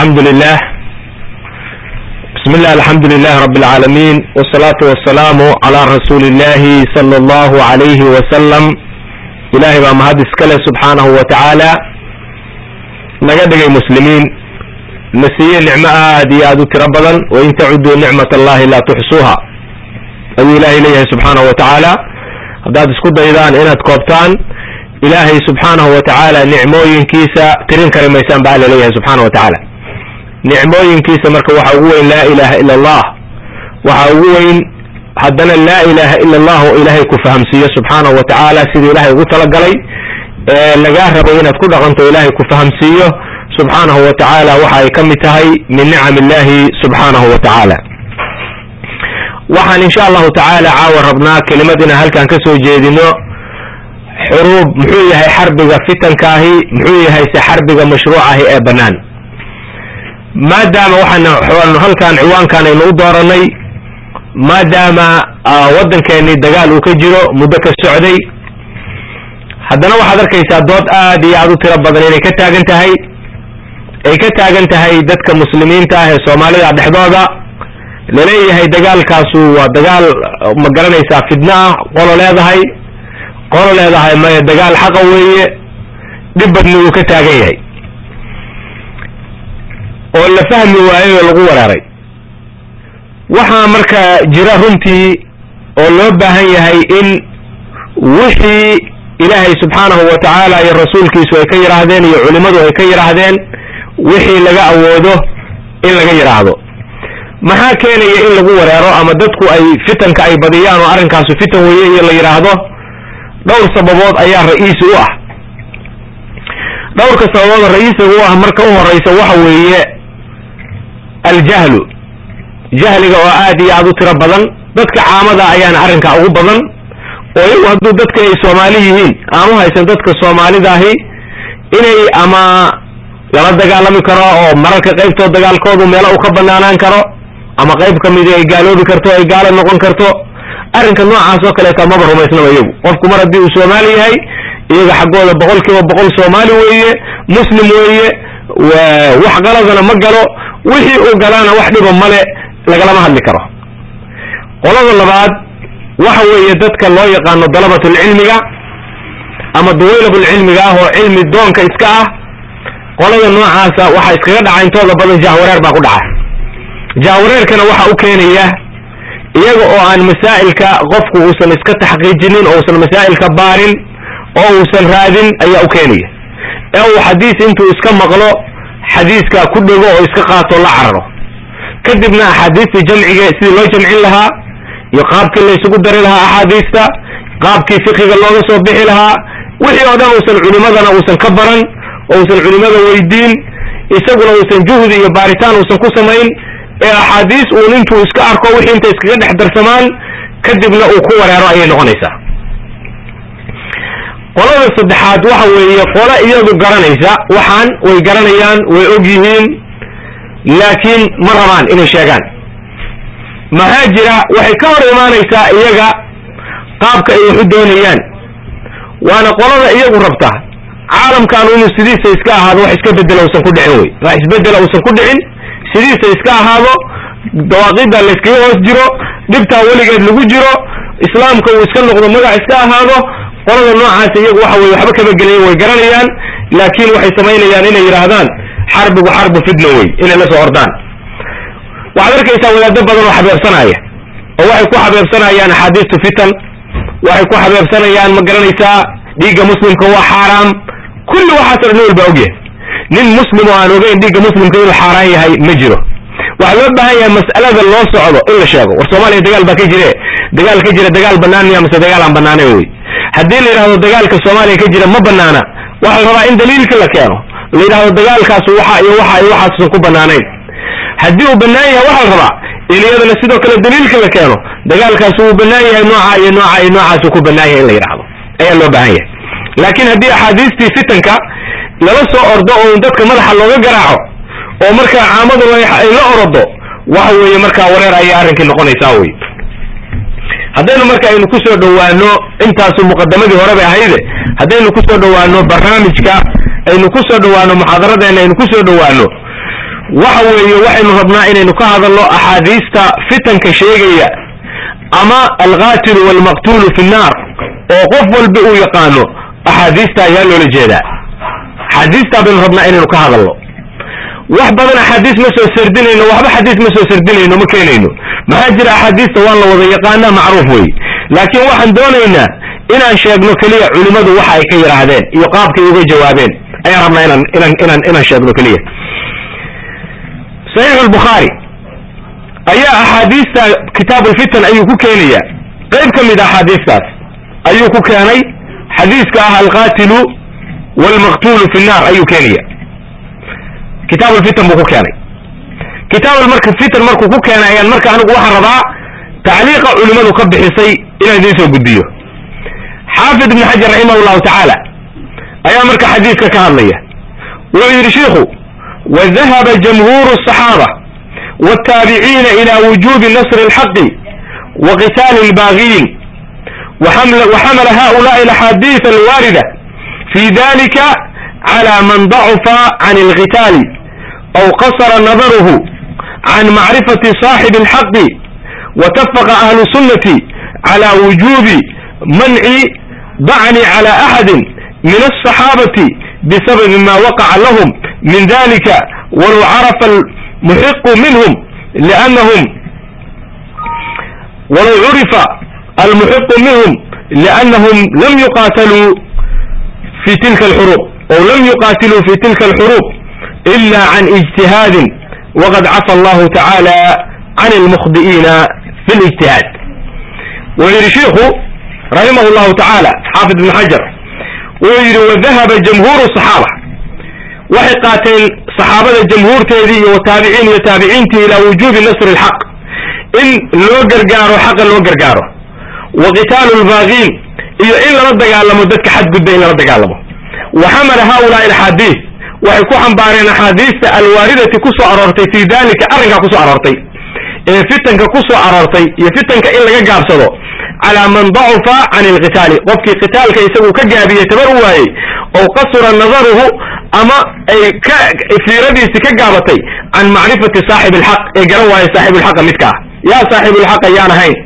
الحمد لله بسم الله الحمد لله رب العالمين والصلاة والسلام على رسول الله صلى الله عليه وسلم إلهي baa mahad iskale subxaanahu wa tacaala naga dhigay muslimiin na siiyey nicmo aad iyo aad u tiro badan wain tacuduu nicmat allahi laa tuxsuuha ayuu ilaahay leeyahay subxaanahu wa tacaala haddaad isku daydaan inaad koobtaan ilaahay subxaanahu wa tacaala nicmooyinkiisa tirin kari maysaan ba alla leeyahay subxaana wa tacaala nicmooyinkiisa marka waxaa ugu weyn laa ilaaha ila allah waxaa ugu weyn haddana laa ilaaha ila allah oo ilaahay ku fahamsiiyo subxaanahu wa tacaala sidii ilaahay ugu talagalay ee lagaa rabay inaad ku dhaqanto ilaahay ku fahamsiiyo subxaanahu wa tacaala waxa ay ka mid tahay min nicam illahi subxaanahu wa tacaala. Waxaan insha allahu tacaala caawa rabnaa kelimad inaan halkan ka soo jeedino xuruub muxuu yahay xarbiga fitankaahi muxuu yahay se xarbiga mashruucahi ee bannaan maadaama waxaan halkan ciwaankan aynu u dooranay maadaama waddankeennii dagaal uu ka jiro muddo ka socday. Haddana waxaad arkaysaa dood aad iyo aad u tiro badan inay ka taagan tahay. Ay ka taagan tahay dadka muslimiinta ah ee soomaalida dhexdooda. Laleeyahay dagaalkaasu waa dagaal ma garanaysaa fidno ah qolo leedahay. Qolo leedahay maya dagaal xaqa weeye. Dhib badni uu ka taagan yahay oo la fahmi waayey oo lagu wereeray waxaa marka jira runtii oo loo baahan yahay in wixii ilaahay subxaanahu wa tacaala iyo rasuulkiisu ay ka yidhaahdeen iyo culimmadu ay ka yidhaahdeen wixii laga awoodo in laga yidhaahdo maxaa keenaya in lagu wereero ama dadku ay fitanka ay badiyaan oo arrinkaasu fitan weeye iyo la yidhaahdo dhowr sababood ayaa ra'iisi u ah. Dhowrka sababood ra'iisiga u ah marka u horeysa waxa weeye aljahlu jahliga oo aad iyo aad u tiro badan dadka caamada ayaana arrinkaa ugu badan oo iyagu hadduu dadka ay soomaali yihiin aan u haysan dadka soomaalidaahi inay ama lala dagaalami karo oo mararka qaybtood dagaalkoodu meelo uu ka banaanaan karo ama qayb ka midi ay gaaloobi karto ay gaalo noqon karto arrinka noocaas oo kaleeta maba rumaysnaba iyagu qofku mar haddii uu soomaali yahay iyaga xaggooda boqol kiiba boqol soomaali weeye muslim weeye wax qaladana ma galo wixii uu galaana wax dhiba male lagalama hadli karo. Qolada labaad waxa weeye dadka loo yaqaano dalabatulcilmiga ama duwaylabulcilmiga ah oo cilmi doonka iska ah. Qolada noocaasa waxaa iskaga dhaca intooda badan jahwareer baa ku dhaca jahwareerkana waxa u keenaya iyaga oo aan masaa'ilka qofku uusan iska taxqiijinin oo uusan masaa'ilka baarin oo uusan raadin ayaa u keenaya ee uu xadiis intuu iska maqlo xadiiska ku dhego oo iska qaato la cararo. Kadibna axaadiistii jamciga sidii loo jamcin lahaa iyo qaabkii la isugu dari lahaa axaadiista qaabkii fiqiga looga soo bixi lahaa wixii oo dhan uusan culimadana uusan ka baran oo uusan culimada weydiin isaguna uusan juhdi iyo baaritaan uusan ku samayn ee axaadiis uun intuu iska arko wixii inta iskaga dhex darsamaan kadibna uu ku wareero ayay noqonaysaa qolada saddexaad waxa weeye qolo iyadu garanaysa waxaan way garanayaan way og yihiin laakiin ma rabaan inay sheegaan. Maxaa jira waxay ka hor imaanaysaa iyaga qaabka ay waxu doonayaan. Waana qolada iyagu rabta caalamkan inuu sidiisa iska ahaado wax iska bedela usan ku dhicin wey. Wax isbedela uusan ku dhicin sidiisa iska ahaado dawaaqida la iskaga hoos jiro dhibtaa weligeed lagu jiro islaamka uu iska noqdo magac iska ahaado qolada noocaas iyagu waxa weye waxba kaba gelayen way garanayaan laakiin waxay samaynayaan inay yidhaahdaan xarbigu xarbu fidna wey inay la soo ordaan. Waxaad arkaysaa wadaado badan oo xabeebsanaya oo waxay ku xabeebsanayaan axaadiistu fitan waxay ku xabeebsanayaan ma garanaysaa dhiigga muslimka waa xaaraam. Kulli waxaas dhan walba ogyahay. Nin muslim oo aan ogeyn dhiigga muslimka inuu xaaraan yahay ma jiro waxaa loo baahan yahay mas'alada loo socdo in la sheego. War soomaaliya dagaal baa ka jire. Dagaal ka jira dagaal banaan miya dagaal aan banaanayn wey haddii la yidhahdo dagaalka soomaaliya ka jira ma banaana waxaa rabaa in daliilka la keeno. La yidhahdo dagaalkaas waxa iyo waxa iyo waxaasusan ku banaanayn haddii uu banaan yahay waxaa rabaa in iyadana sidoo kale daliilka la keeno. Dagaalkaas uu banaan yahay nooca iyo nooca iyo noocaasuu ku banaan yahay in la yidhahdo ayaa loo baahan yahay. Laakiin haddii axaadiistii fitanka lala soo ordo oo dadka madaxa looga garaaco oo markaa caamadu ay la orodo waxa weeye markaa wareer ayay arrinkii noqonaysaa wey haddaynu marka aynu ku soo dhowaano intaasu muqadamadii hore bay ahayde haddaynu ku soo dhowaano barnaamijka aynu ku soo dhowaano muxaadaradeena aynu ku soo dhowaano waxa weeye waxaynu rabnaa inaynu ka hadalno axaadiista fitanka sheegaya ama alqaatilu waalmaqtuulu fi nnaar oo qof walba uu yaqaano axaadiista ayaa loola jeedaa. Axaadiistaa baynu rabnaa inaynu ka hadalno wax badan axaadiis ma soo sardinayno waxba xadiis ma soo sardinayno ma keenayno. Maxaa jira axaadiista waan la wada yaqaanaa macruuf wey laakiin waxaan doonaynaa inaan sheegno keliya culimmadu waxa ay ka yidhaahdeen iyo qaabkay uga jawaabeen. Ayaan rabnaa inaan inaan inaan inaan sheegno keliya. Saxiix albukhaari ayaa axaadiista kitaab ulfitan ayuu ku keenaya. Qayb ka mid a axaadiistaas ayuu ku keenay xadiiska ah alqaatilu waalmaqtuulu fi nnaar ayuu keenaya kitaab ulfitan buu ku keenay kitaab marka fitan markuu ku keenay ayaan marka anigu waxaan rabaa tacliiqa culimmadu ka bixisay inaan idiin soo gudbiyo xaafid ibn xajar raximah llahu tacaala ayaa marka xadiiska ka hadlaya wuxuu yidhi shiikhu wadahaba jamhuuru الصaxaaba wالtaabiciina ilى wujubi nasr اlxaqi wa qitaali اlbaagiyin waxamala haؤulaءi اlaxaadiiث alwaarida fi dalika clى man dacufa can اlqitaali aw qasra nadaruhu can macrifati صaaxib اlxaqi watafaqa ahlu sunnati clى wujubi manci dacni clى axadi min الصaxaabati bisababi ma waqaca lahum min dalika walow carafa almuxiqu minhum liannahum walow curifa almuxiqu minhum liannahum lam yuqaataluu fi tilka alxuruub ow lam yuqaatiluu fi tilka alxuruub ijtihaadin waqad cafa allahu tacaala can almukhdi'iina fi lijtihaad wuxuu yidhi shiikhu raximah llahu tacaala xaafid ibn xajar wuxuu yidhi wadahaba jamhuuru صaxaaba waxay qaateen saxaabada jamhuurteedii iyo wataabiciin iyo taabiciintii ilaa wujuubi nasri اlxaq in loo gargaaro xaqa loo gargaaro wa qitaalu lbaagiin iyo in lala dagaalamo dadka xadgudba in lala dagaalamo wa xamala haulaai axaadiis waxay ku xambaareen axaadiista alwaaridati ku soo aroortay fii dalika arrinkaa ku soo aroortay ee fitanka ku soo aroortay iyo fitanka in laga gaabsado calaa man dacufa can ilqitaali qofkii qitaalka isagu ka gaabiyey tabar u waayey oo qasura nadaruhu ama ay ka fiiradiisi ka gaabatay can macrifati saaxib alxaq ee garan waayey saaxibulxaqa midka ah. Yaa saaxibulxaqa yaan ahayn.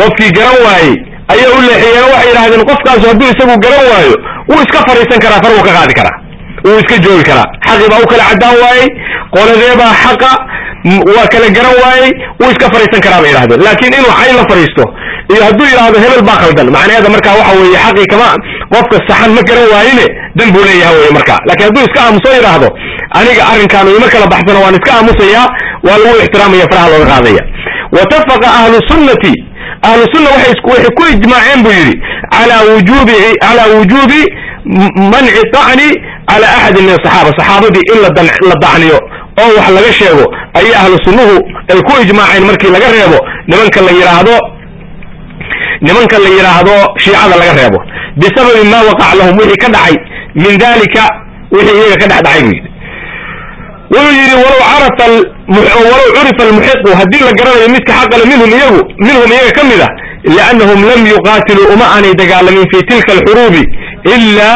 Qofkii garan waayey ayaa u leexiyeen waxay yidhahdeen qofkaasu hadduu isagu garan waayo wuu iska fadhiisan karaa far ka qaadi karaa wuu iska joogi karaa. Xaqii baa u kala caddaan waayey qoladeebaa xaqa waa kala garan waayey wuu iska fadhiisan karaa bay yidhahdeen. Laakiin inuu cayn la fadhiisto iyo hadduu yidhaahdo hebel baa khaldan. Macnaheeda markaa waxa weeye xaqii kama qofka saxan ma garan waayine dan buu leeyaha weye marka. Laakiin hadduu iska aamuso yidhaahdo aniga arrinkaan ima kala baxsano waan iska aamusayaa waa lagu ixtiraamaya faraha looga qaadaya. Watafaqa ahlu sunnati ahlu sunna waxay ku ijmaaceen buu yidhi calaa wujubi calaa wujubi manci dacni cala axadin min asaxaaba saxaabadii in la dacniyo oo wax laga sheego ayay ahlu sunnuhu ay ku ijmaaceen markii laga reebo nimanka la yidhaahdo nimanka la yidhaahdo shiicada laga reebo. Bisababi ma waqac lahum wixii ka dhacay min dalika wixii iyaga ka dhex dhacay buu yidhi wuxuu yidhi walow carafa walow curifa almuxiqu haddii la garanayo midka xaqale minhum iyagu minhum iyaga ka mid a liannahum lam yuqaatiluu uma aanay dagaalamin fi tilka alxuruubi ila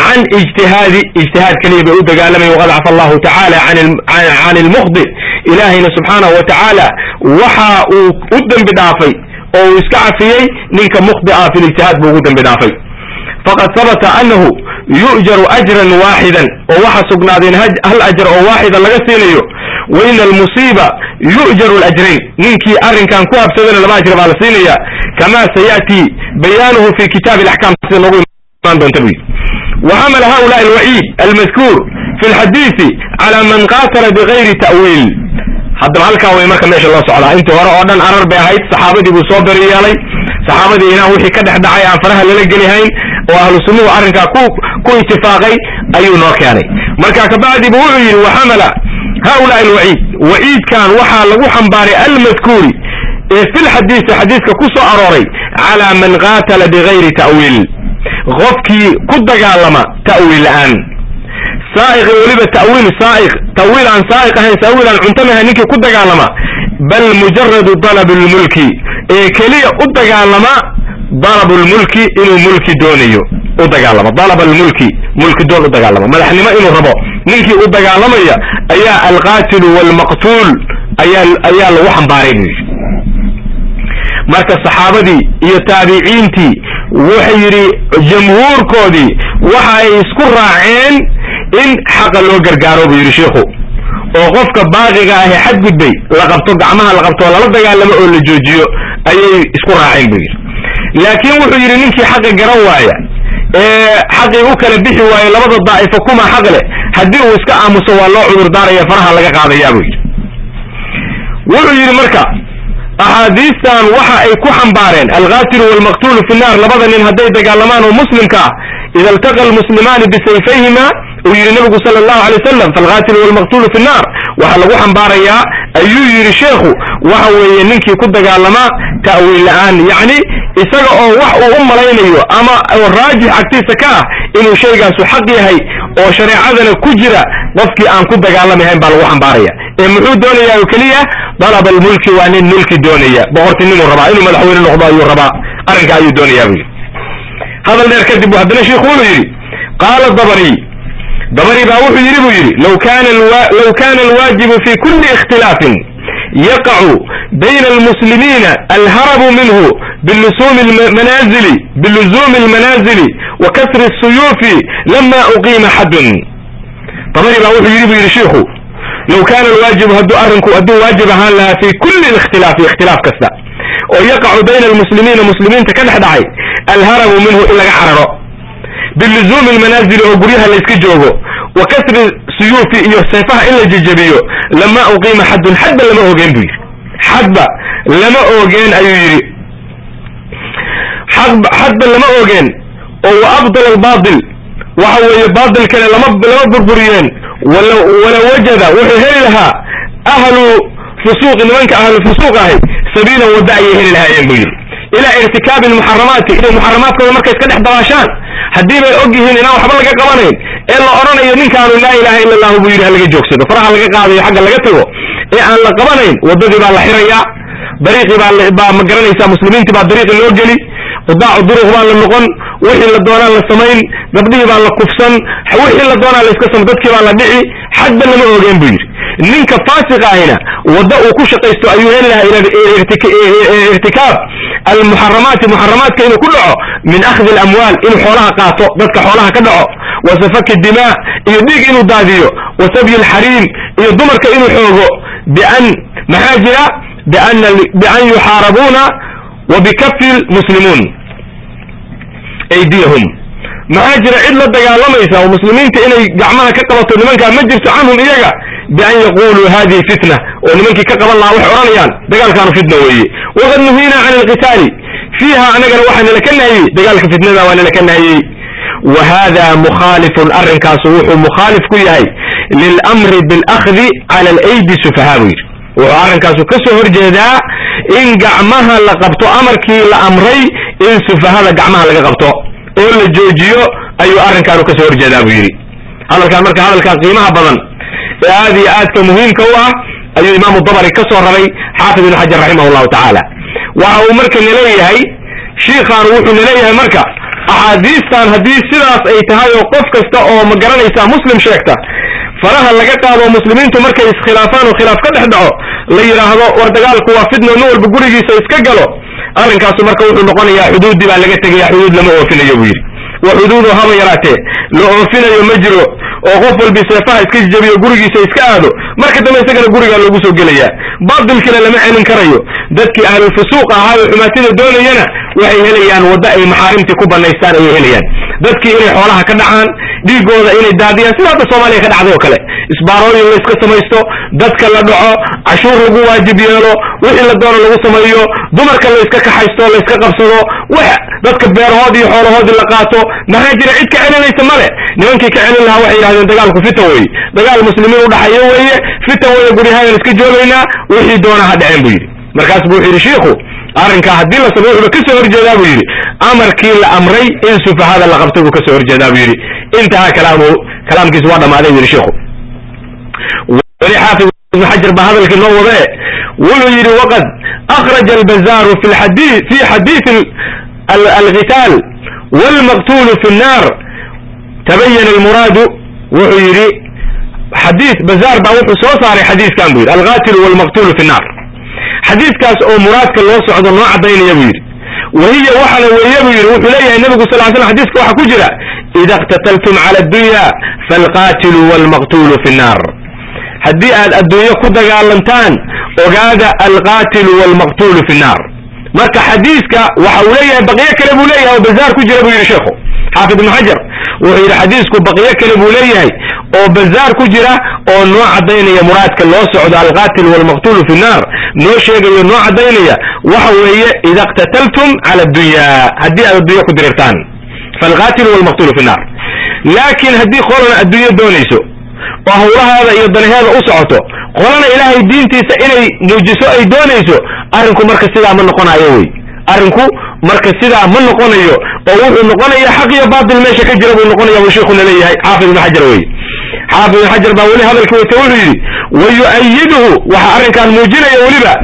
can ijtihaadi ijtihaad keliya bay u dagaalamayen waqad cafa allahu tacaala can ilmukhdi ilaahayna subxaanahu wa waxa uu u dembi dhaafay oo uu iska cafiyey ninka mukhdi'a fi lijtihaad buu ugu dembi dhaafay faqad habata anahu yu'jaru ajran waaxidan oo waxa sugnaadeen hal ajar oo waaxida laga siinayo wa ina almusiiba yu'jaru alajrayn ninkii arrinkan ku habsadana laba ajr baa la siinaya kama saya'ti bayaanuhu fi kitaabi alaxkaam sida noogu imaan doonta buu yidhi وحمل هؤلاء الوعيد المذكور في الحديث على من قاتل بغير تأويل haddaba halkaa way marka meesha loo socdaa. Intii hore oo dhan arar bay ahayd saxaabadii buu soo beriyeelay saxaabadii inaan wixii ka dhex dhacay aan faraha lala gelihayn oo ahlu sunnuhu arrinkaa ku ku itifaaqay ayuu noo keenay. Marka kabacdi bu wuxuu yidhi waxamala haulaa alwaciid waciidkan waxaa lagu xambaaray almadkuuri ee fi lxadiisi xadiiska ku soo arooray calaa man qaatala bigayri ta'wiil. Qofkii ku dagaalama ta'wiil la'aan saa'iq weliba ta'wiil saa'iq ta'wiil aan saa'iq ahayn ta'wiil aan cuntamaha ninkii ku dagaalama bal mujaradu dalab lmulki ee keliya u dagaalama dalab lmulki inuu mulki doonayo u dagaalama dalab almulki mulki doon u dagaalama madaxnimo inuu rabo ninkii u dagaalamaya ayaa alqaatilu waalmaqtuul ayaa ayaa lagu xambaaray marka saxaabadii iyo taabiciintii wuxuu yidhi jamhuurkoodii waxa ay isku raaceen in xaqa loo gargaaro buu yidhi sheikhu. Oo qofka baaqiga ahi xadgudbay la qabto gacmaha la qabto lala dagaalamo oo la joojiyo ayay isku raaceen buu yidhi. Laakiin wuxuu yidhi ninkii xaqa garan waaya ee xaqii u kala bixi waayo labada daa'ifo kuma xaq leh. Haddii uu iska aamuso waa loo cudurdaaraya faraha laga qaadayaa buu yidhi. Wuxuu yidhi marka axaadiistan waxa ay ku xambaareen alqaatilu waalmaqtuulu fi nnaar labada nin hadday dagaalamaan oo muslimka ah ida iltaqa almuslimaani bisayfayhima uu yidhi nabigu sala allahu alay wasalam falqaatilu waalmaqtuulu fi nnaar waxaa lagu xambaarayaa ayuu yidhi sheekhu waxa weeye ninkii ku dagaalamaa ta'wiil la'aan. Yacni isaga oo wax uu u malaynayo ama raajix agtiisa ka ah inuu shaygaasu xaq yahay oo shareecadana ku jira qofkii aan ku dagaalamahayn baa lagu xambaaraya. Ee muxuu doonayaa oo keliya? Dalaba almulki waa nin mulki doonaya. Boqortinimuu rabaa inuu madaxweyne noqdo ayuu rabaa. Arrinka ayuu doonayaa buu yidhi hadal dheer kadib bu haddana sheikhu wuxuu yidhi qaala dabari. Dabari baa wuxuu yidhi buu yidhi law kana alwaajibu fi kuli ikhtilaafin yaqacu bayna almuslimiina alharabu minhu biluzumi almanazili wa kasri الsuyuufi lama uqiima xadun. Dabari baa wuxuu yidhi buu yidhi shiikhu law kana alwaajibu hadduu arrinku hadduu waajib ahaan lahaa fi kuli ikhtilaafi ikhtilaaf kasta oo yaqacu bayna almuslimiina muslimiinta ka dhex dhacay alharabu minhu in laga cararo biluzuumi almanaazili oo guryaha layska joogo wa kasri suyuufi iyo seefaha in la jejebiyo lama uqiima xadun xadba lama ogeen buu yidhi xadba lama ogeen ayuu yidhi xadba lama ogeen oo wa abdal albaatil waxa weeye baatilkana lama lama burburiyeen. Wala wala wajada wuxuu heli lahaa ahlu fusuuqi nimanka ahlu fusuuq ahay sabiilan wadda ayay heli lahaayeen buu yidhi. Ilaa irtikaabi almuxaramaati inay muxaramaadkooda markay iska dhex dabaashaan haddii bay og yihiin inaan waxba laga qabanayn ee la odhanayo ninkaanu laa ilaha illa allahu buu yidhi ha laga joogsado. Faraha laga qaadayo xagga laga tago ee aan la qabanayn waddadii baa la xirayaa dariiqii baa baa ma garanaysaa muslimiintii baa dariiqii loo geli qudaacu duruq baa la noqon wixii la doonaa la samayn gabdhihii baa la kufsan wixii la doonaa la iska sam dadkii baa la dhici xadba lama ogeen buu yidhi ninka faasiqa ahina wadda uu ku shaqaysto ayuu heli lahaa irtikaab almuxaramaati muxaramaadka inuu ku dhaco min akhdi alamwaal inuu xoolaha qaato dadka xoolaha ka dhaco wa safaki dimaa iyo dhiig inuu daadiyo wa sabyi alxariim iyo dumarka inuu xoogo bian maxaa jira bian yuxaarabuuna wa bikafi lmuslimuun aydiyahum maxaa jira cid la dagaalamaysa oo muslimiinta inay gacmaha ka qabato nimankaa ma jirto canhum iyaga bian yaquluu hadihi fitna oo nimankii ka qaban lahaa waxay odhanayaan dagaalkaanu fitna weeye waqad nuhiina can alqitaali fiiha anagana waxaa nala ka nahiyey dagaalka fitnada waa nala ka nahiyey wa hada mukhaalifun arrinkaasu wuxuu mukhaalif ku yahay lilamri biاlakhdi cala alaydi sufaha buu yidhi wuxuu arrinkaasu ka soo horjeedaa in gacmaha la qabto amarkii la amray in sufahada gacmaha laga qabto. Oo la joojiyo ayuu arrinkaanu ka soo horjeedaa buu yidhi. Hadalkaan marka hadalkaa qiimaha badan ee aad iyo aadka muhiimka u ah ayuu imaamu dabari ka soo raray xaafid ibnu xajar raximah llahu tacaala. Waxa uu marka naleeyahay shiikhaan wuxuu naleeyahay marka axaadiistan haddii sidaas ay tahay oo qof kasta oo ma garanaysaa muslim sheegta faraha laga qaado muslimiintu markay iskhilaafaan oo khilaaf ka dhex dhaco la yidhaahdo war dagaalku waa fitno nin walba gurigiisa iska galo. Arrinkaasu marka wuxuu noqonayaa xuduuddii baa laga tegaya xuduud lama oofinayo buu yidhi. Wa xuduudu haba yaraatee la oofinayo ma jiro oo qof walbi seefaha iska jabiyo gurigiisa iska aado marka dambe isagana gurigaa loogu soo gelayaa. Baatilkina lama celin karayo. Dadkii ahlulfusuuq ahaa oo xumaatida doonayana waxay helayaan waddo ay maxaarimtii ku banaystaan ayay helayaan dadkii inay xoolaha ka dhacaan dhiigooda inay daadiyaan sida hadda soomaaliya ka dhacday oo kale. Isbaarooyin la iska samaysto dadka la dhaco cashuur lagu waajib yeelo wixii la doono lagu sameeyo dumarka la iska kaxaysto la iska qabsado wax dadka beerahoodii iyo xoolahoodii la qaato maxaa jira cid ka celinaysa male nimankii ka celin lahaa waxay yidhahdeen dagaalku fitan weeye dagaal muslimiin u dhaxayo weeye fitan weeye guryahagan iska joogaynaa wixii doona ha dhaceen buu yidhi. Markaas buu wuxuu yidhi shiikhu arrinkaa haddii la sameyo wuxuuba ka soo horjeedaa buu yidhi. Amarkii la amray in sufahada la qabtay buu ka soo horjeedaa buu yidhi. Intahaa kalaamu kalaamkiisu waa dhammaaday buu yidhi shiikhu weli xaafid ibnu xajar baa hadalkii noo wadee. Wuxuu yidhi waqad akhraja albazaaru fi lxadii fi xadiidi alqitaal waalmaqtuulu fi nnaar tabayana almuraadu wuxuu yidhi xadiis bazaar baa wuxuu soo saaray xadiiskan buu yidhi. Alqatilu walmaqtulu fi nnar xadiiskaas oo muraadka loo socdo noo caddaynaya buu yidhi. Wahiya waxaana weeye buu yidhi wuxuu leeyahay nebigu sal slam xadiiska waxaa ku jira ida اqtataltum cala addunya falqatilu walmaqtulu fi nnar haddii aad adduunyo ku dagaalantaan ogaada alqatilu walmaqtulu fi nnar marka xadiiska waxa uu leeyahay baqiyo kale buu leeyahay oo bazaar ku jira buu yidhi sheekhu xaafid ibnu xajar wuxuu yidhi xadiisku baqiyo kale buu leeyahay oo bazaar ku jira oo noo caddaynaya muraadka loo socdo alqatil walmaqtulu fi nnar noo sheegayo noo caddaynaya waxa weeye ida اqtataltum cala addunya. Haddii aad addunya ku dirirtaan falqatilu walmaqtulu fi nnar laakiin haddii qolana adduunyo doonayso oo hawlahaada iyo danaheeda u socoto qolana ilaahay diintiisa inay muujiso ay doonayso arrinku marka sidaa ma noqonayo wey arrinku marka sidaa ma noqonayo oo wuxuu noqonaya xaq iyo baatil meesha ka jira buu noqonaya buu sheikuna leeyahay xaafid ibnu xajar wey xaafid ibnu xajar baa weli hadalkii wata wuxuu yidhi wayu'ayiduhu waxa arrinkan muujinaya weliba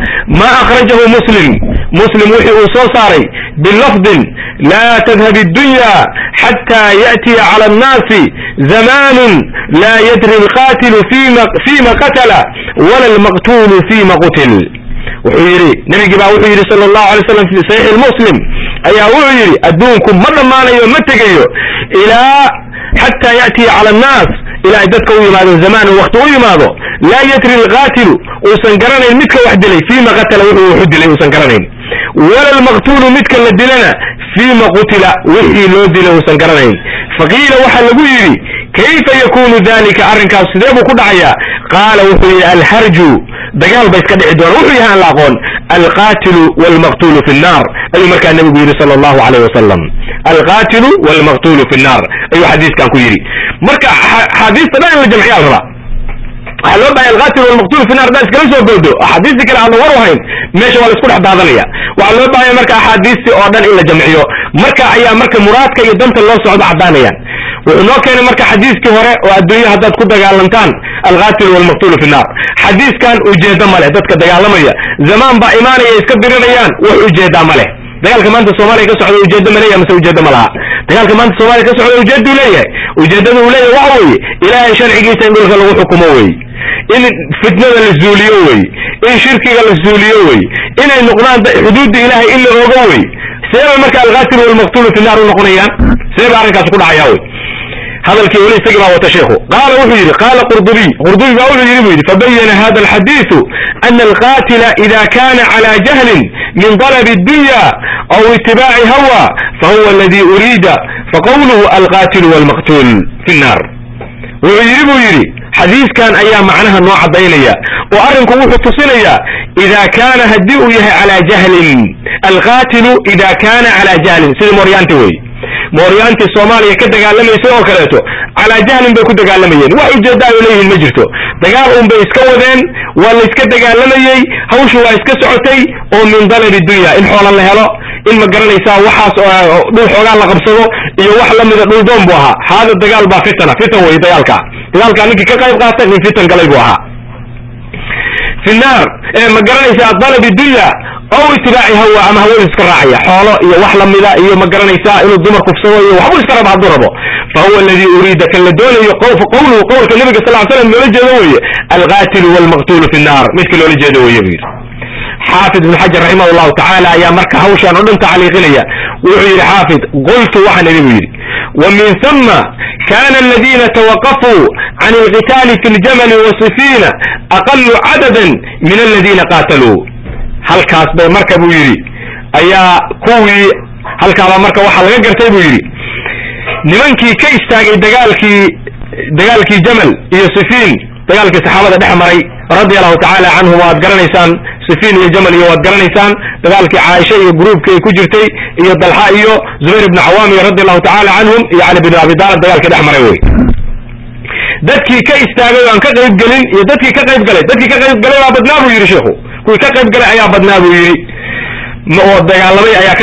ma akhrajahu muslim. Muslim wixii uu soo saaray bilafdin laa tadhab iddunya xataa ya'tiya cala annaasi zamanun laa yadri alqatilu fima qatala wala almaqtulu fima qutil wuxuu yidhi nebigii baa wuxuu yidhi sala allahu alay slam fi saxiixi muslim ayaa wuxuu yidhi adduunku ma dhammaanayo ma tegayo ilaa xataa ya'tiya cala annaas ilaa ay dadka u yimaado zamaanu wakti u yimaado laa yadri alqaatilu uusan garanayn midka wax dilay fiima qatala wuxuu waxu dilay uusan garanayn wala almaqtuulu midka la dilana fiima qutila wixii loo dilay uusan garanayn faqiila waxaa lagu yidhi kayfa yakunu dalika arrinkaas sidee buu ku dhacayaa qaala wuxuu yidhi alharju dagaal ba iska dhici doona wuxuu yahay aan la aqoon alqatilu walmaqtulu fi nnar ayuu markaa nebigu yidhi sala allahu alayh wasalam alqatilu walmaqtulu fi nnar ayuu xadiiskan ku yidhi marka axaadiista dhan in la jamciya la rabaa waxaa loo bahay alqatil walmaqtul fi nar haddaa iskala soo goodo axaadiistii kale aadna war u meesha waa la isku dhex daadanaya. Waxaa loo bahaya marka axaadiistii oo dhan in la jamciyo. Marka ayaa marka muraadka iyo danta loo socdo caddaanayaan wuxuu noo keenay marka xadiiskii hore oo adduunya haddaad ku dagaalantaan alqatil walmaqtulu fi nnar xadiiskan ujeedo ma leh dadka dagaalamaya. Zamaan baa imaanaya iska dirinayaan wax u jeedaa ma leh dagaalka maanta soomaaliya ka socda ujeedo ma leeyahay mase ujeedo ma laha? Dagaalka maanta soomaaliya ka socda ujeeduu leeyahay. Ujeedada uu leeyahay waxa weeye. Ilaahay sharcigiisa in dhulka lagu xukumo weeye. In fitnada la zuuliyo wey in shirkiga la zuuliyo wey inay noqdaan xuduudda ilaahay in la ogo wey seebay marka alqatil walmaqtulu fi naar u noqonayaan. Seeba arrinkaas ku dhacaya wey hadalkii weli isagii baa wata sheikhu. Qaala wuxuu yidhi qaala qurdubiy qurdubi baa wuxuu yidhi bu yidhi fabayana hada alxadiidu ana alqaatila ida kana cala jahlin min dalabi addunya aw itibaaci hawa fahuwa aladi uriida faqawluhu alqaatilu walmaqtuul. Fi nnar wuxuu yidhi buu yidhi xadiiskan ayaa macnaha noo caddaynaya oo arrinku wuxuu tusinayaa ida kaana haddii uu yahay calaa jahlin alqaatilu ida kana calaa jahlin. Sidii moryaanta weeye mooryaantii soomaaliya ka dagaalamaysa oo kaleeto calaa jahlin bay ku dagaalamayeen wax ujeedda ay leeyihiin ma jirto. Dagaal un bay iska wadeen waa la iska dagaalamayey hawshu waa iska socotay oo min dalabi dunya in xoola la helo in ma garanaysaa waxaas dhul xoogaa la qabsado iyo wax lamida dhul doon buu ahaa. Haada dagaal baa fitana fitan wey dagaalka. Dagaalkaa ninkii ka qayb qaata nin fitan galay buu ahaa fi naar ma garanaysaa dalabi dunya ow itibaaci hawa ama hawada iska raacaya xoolo iyo wax lamida iyo ma garanaysaa inuu dumar kufsado iyo waxbuu iska raba hadduu rabo. Fa huwa aladi uriida kan la doonayo qawluhu qowlka nabiga sal slam loola jeedo weeye alqatilu walmaqtulu fi nnar midka loola jeedo weye buu yidhi xaafid ibn xajar raximah llahu tacaala ayaa marka hawshaan oo dhan tacliiqinaya wuxuu yidhi xaafid qultu waxaan idhi buu yidhi wa min huma kana aladina tawaqafuu can alqitaali fi ljamali wasifina aqalu cadadan min aladina qaataluu. Halkaas bay marka buu yidhi ayaa kuwii halkaabaa marka waxaa laga gartay buu yidhi nimankii ka istaagay dagaalkii dagaalkii jamal iyo sifiin dagaalkii saxaabada dhex maray radia allahu tacaala canhum waad garanaysaan sifiin iyo jamal iyo waad garanaysaan dagaalkii caaisha iyo gruubkii ay ku jirtay iyo dalxa iyo zubayr ibnu cawaam iyo radi allahu tacaala canhum iyo cali bin abi taalib dagaalkii dhex maray wey dadkii ka istaagay oo aan ka qayb gelin iyo dadkii ka qayb galay dadkii ka qayb galay baa badnaa buu yidhi sheikhu. Kuwii ka qayb galay ayaa badnaa buu yidhi oo dagaalamay ayaa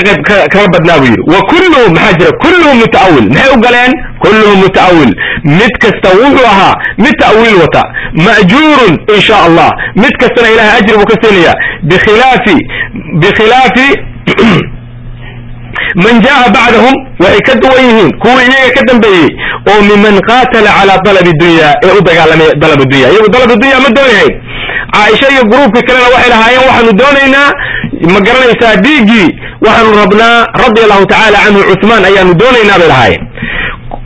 kaga badnaa buu yidhi. Wa kulluhum maxaa jira? Kulluhum muta'awil. Maxay u galeen? Kulluhum muta'awil. Mid kasta wuxuu ahaa mid ta'wiil wata. Ma'juurun in sha allah. Mid kastana ilahay ajri buu ka siinaya bikhilaafi bikhilaafi man jaa bacdahum waxay ka duwan yihiin kuwa iyaga ka dambeeyey oo miman qaatala calaa dalabi dunya ee u dagaalamay dalab dunya. Iyagu dalab dunya ma doonahayn caaisha iyo gruubkii kalena waxay lahaayeen waxaanu doonaynaa ma garanaysaa dhiiggii waxaanu rabnaa radia allahu tacaala canhu cuثmaan ayaanu doonaynaa bay lahaayeen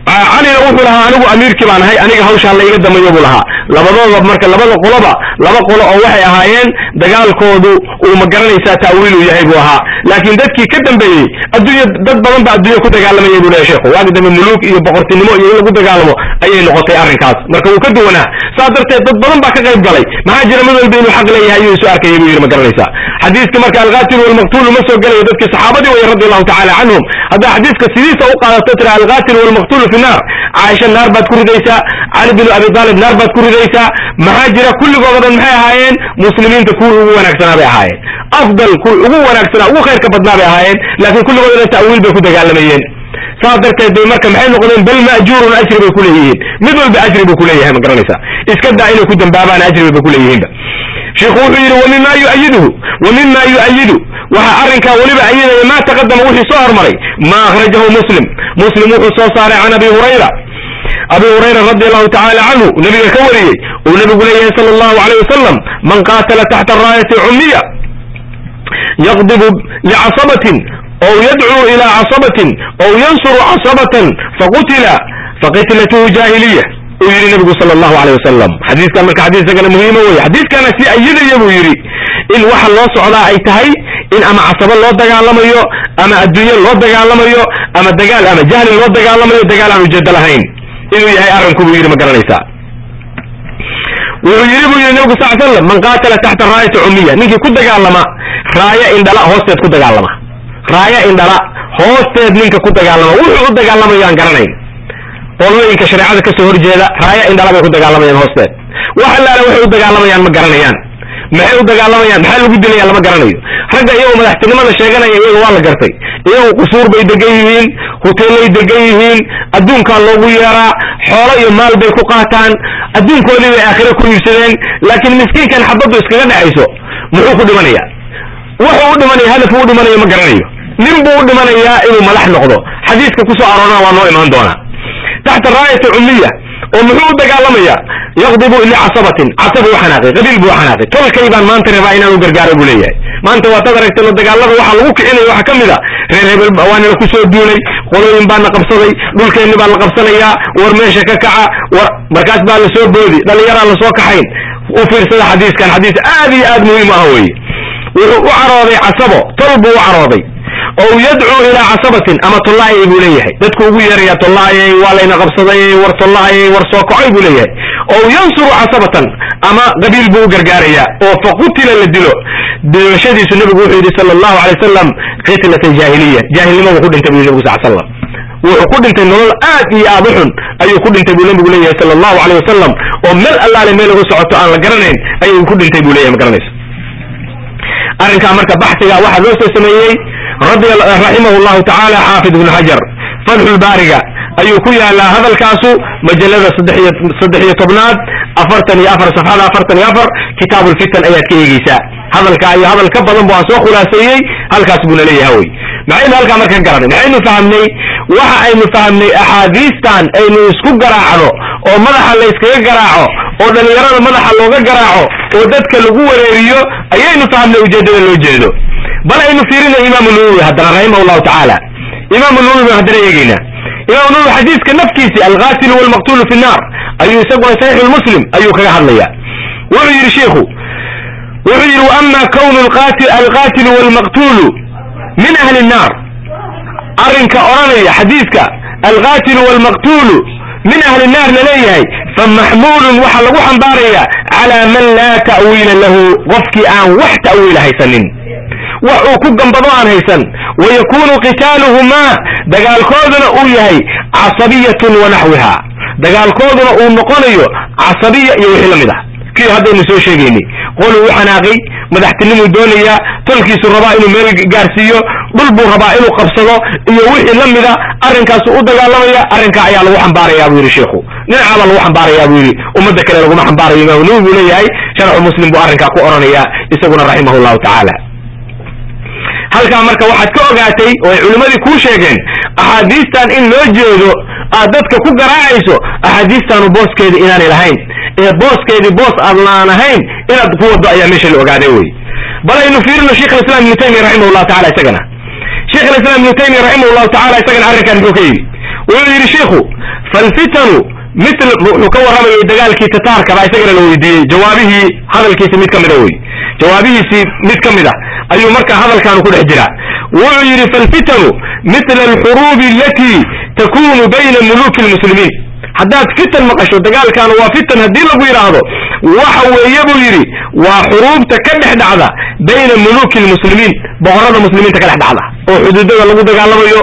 calina wuxuu lahaa anigu amiirkii baan ahay aniga hawshaa layga damayo buu lahaa. Labadooda marka labada qoloba laba qolo oo waxay ahaayeen dagaalkoodu uu ma garanaysaa ta'wiil uu yahay buu ahaa. Laakiin dadkii ka dambeeyey adduunya dad badan ba adduunya ku dagaalamayay buu leeyahy sheekhu. Waagi dambe muluuk iyo boqortinimo iyo in lagu dagaalamo ayay noqotay arrinkaas. Marka wuu ka duwanaa. Saa darteed dad badan baa ka qayb galay. Maxaa jira mid walba inuu xaq leeyahay ayuu isu arkayay buu yidhi ma garanaysaa. Xadiiska marka alqaatilu walmaqtuulu ma soo gelayo dadkii saxaabadii way radi allahu tacala canhum. Haddaa xadiiska sidiisa u qaadato tira alqaatilu walmaqtuulu naar caaisha naar baad ku ridaysaa cali binu abi taalib naar baad ku ridaysaa maxaa jira kulligooda dhan maxay ahaayeen? Muslimiinta kuwii ugu wanaagsanaa bay ahaayeen. Afdal kuwii ugu wanaagsanaa ugu khayrka badnaa bay ahaayeen. Laakiin kulligooda dhan ta'wiil bay ku dagaalamayeen saas darteed bay marka maxay noqdeen bal ma'juurun ajri bay ku leeyihiin. Mid walba ajri buu ku leeyahay ma garanaysaa. Iska daa inay ku dambaabaan ajri bay ku sheikhu wuxuu yidhi wamima yu'ayiduhu wamima yu'ayidu waxa arrinkaa weliba ayidaya maa taqadama wixii soo hormaray. Ma akhrajahu muslim. Muslim wuxuu soo saaray can abi hurayra. Abi hurayra radi allahu tacaala canhu nabiga ka wariyey uu nabigu leeyahay sala allahu alayh wasalam man qaatala taxta raayati cumiya yaqdibu licasabatin ow yadcuu ila casabatin ow yansuru casabatan faqutila faqitlathu jahiliya uu yidhi nabigu sala allahu alayh wasalam. Xadiiskan marka xadiis isagana muhiima weye xadiiskana si ayidaya buu yidhi in waxa loo socdaa ay tahay in ama casabo loo dagaalamayo ama adduunyo loo dagaalamayo ama dagaal ama jahli loo dagaalamayo dagaal aan ujeedo lahayn. Inuu yahay arrinku buu yidhi ma garanaysaa wuxuu yidhi buu yidhi nabigu sal slam man qaatala taxta raayati cumiya ninkii ku dagaalama raaya indhala hoosteed ku dagaalama. Raaya indhala hoosteed ninka ku dagaalama. Wuxuu u dagaalamayo aan garanayn qolooyinka shareecada ka soo horjeeda raaya indhala bay ku dagaalamayaan hoosteed wax allaala waxay u dagaalamayaan ma garanayaan. Maxay u dagaalamayaan? Maxaa lagu dilaya? Lama garanayo. Ragga iyagoo madaxtinimada sheeganaya iyaga waa la gartay. Iyagu qusuur bay degan yihiin huteelay degan yihiin adduunkaa loogu yeeraa xoolo iyo maal bay ku qaataan. Adduunkoodii bay aakhiro ku iibsadeen laakiin miskiinkan xabaddu iskaga dhexayso muxuu ku dhimanaya wuxuu u dhimanaya hadafuu u dhimanayo ma garanayo. Nin buu u dhimanayaa inuu madax noqdo. Xadiiska ku soo aroorana waa noo imaan doonaa taxta raayati cumiya oo muxuu u dagaalamaya yaqdibu licasabatin casab u xanaaqay qabiil buu xanaaqay tolkay baan maanta rabaa inaan u gargaaro buu leeyahay maanta waataad aragtay no dagaalada waxaa lagu kicinaya waxaa ka mid a reer hebel waanala ku soo duulay qolooyin baa na qabsaday dhulkeenni baa la qabsanayaa war meesha ka kaca war markaas baa la soo boodi dhalinyaraa la soo kaxayn u fiirsada xadiiskan xadiis aad iyo aad muhiim ah weye wuxuu u carooday casabo tol buu u carooday ow yadcuu ilaa casabatin ama tollaayay buu leeyahay. Dadku ugu yeeraya tollaayay waa layna qabsadayay war tollaayay war soo kocay buu leeyahay. Ow yansuru casabatan ama qabiil buu u gargaarayaa oo faqutila la dilo. Dhimashadiisu nabigu wuxuu yidhi sala allahu alay wasalam qitlatan jaahiliya. Jaahilnimo buu ku dhintay buu nabigu sal slam wuxuu ku dhintay nolol aad iyo aad u xun ayuu ku dhintay buu nabigu leeyahay sala allahu aleyh wasalam oo meel allaale meel ugu socoto aan la garanayn ayuu ku dhintay buu leeyahay ma garanaysa arrinkaa marka baxsiga waxaa loo soo sameeyey raximahu llahu tacaala xaafid ibnu xajar fatxulbaariga ayuu ku yaalaa hadalkaasu majalada saddex iyo tobnaad afartan iyo afar safxada afartan iyo afar kitaabulfitan ayaad ka eegeysaa hadalkaa iyo hadal ka badan bu aan soo khulaaseeyey halkaas buuna leeyaha wey maxaynu halkaa marka ka garanay? Maxaynu fahamnay waxa aynu fahamnay axaadiistan aynu isku garaacno oo madaxa la yskaga garaaco oo dhalinyarada madaxa looga garaaco oo dadka lagu wareeriyo ayaynu fahamnay ujeedada loo jeedo bal aynu fiirinay imaamu nawowi haddana raximah llahu tacaala imaamu nawowi baan haddana eegeynaa imaamu nawowi xadiiska nafkiisi alqaatilu walmaqtulu fi nnaar ayuu isaguna saxiixu lmuslim ayuu kaga hadlaya wuxuu yidhi shiikhu wuxuu yidhi waama kawnu alqaatilu walmaqtulu min ahli nnaar. Arrinka odhanaya xadiiska alqaatilu walmaqtulu min ahli naar la leeyahay famaxmuulun waxaa lagu xambaaraya calaa man laa ta'wiila lahu qofkii aan wax ta'wiila haysanin wax uu ku gambado aan haysan. Wayakunu qitaaluhumaa dagaalkooduna uu yahay casabiyatun wa naxwiha. Dagaalkooduna uu noqonayo casabiya iyo wixii la mid ah. Kii haddaynu soo sheegaynay qoluu u xanaaqay madaxtinimuu doonayaa tolkiisu rabaa inuu meel gaarsiiyo dhul buu rabaa inuu qabsado iyo wixii la mida arrinkaasu u dagaalamaya arrinkaa ayaa lagu xambaarayaa buu yidhi sheikhu. Dhinacaa baa lagu xambaarayaa buu yidhi. Ummadda kale laguma xambaarayo imaamu nawi buu leeyahay sharxu muslim buu arrinkaa ku odhanayaa isaguna raximah llahu tacaala halkaa marka waxaad ka ogaatay oo ay culimmadii kuu sheegeen axaadiistan in loo jeedo aad dadka ku garaacayso axaadiistaanu booskeedii inaanay lahayn. Ee booskeedii boos aadnaan ahayn inaad ku waddo ayaa meesha la ogaaday wey bal aynu fiirino sheikh alislam ibnu taymiya raximah llahu tacala isagana. Sheikh alislam ibnu taymiya raximah llahu tacala isagana arrinkan muxuu ka yidhi wuxuu yidhi shiikhu falfitanu mitl wuxuu ka warramayay dagaalkii tataarka baa isagana la weydiiyey. Jawaabihii hadalkiisi mid ka mida wey jawaabihiisii mid ka mid a ayuu markaa hadalkaanu ku dhex jiraa. Wuxuu yidhi falfitanu mitla alxuruubi alatii takunu bayna muluki lmuslimiin haddaad fitan maqasho dagaalkaanu waa fitan haddii lagu yidhaahdo waxa weeye buu yidhi waa xuruubta ka dhex dhacda bayna muluki lmuslimiin boqorrada muslimiinta ka dhex dhacda oo xuduudada lagu dagaalamayo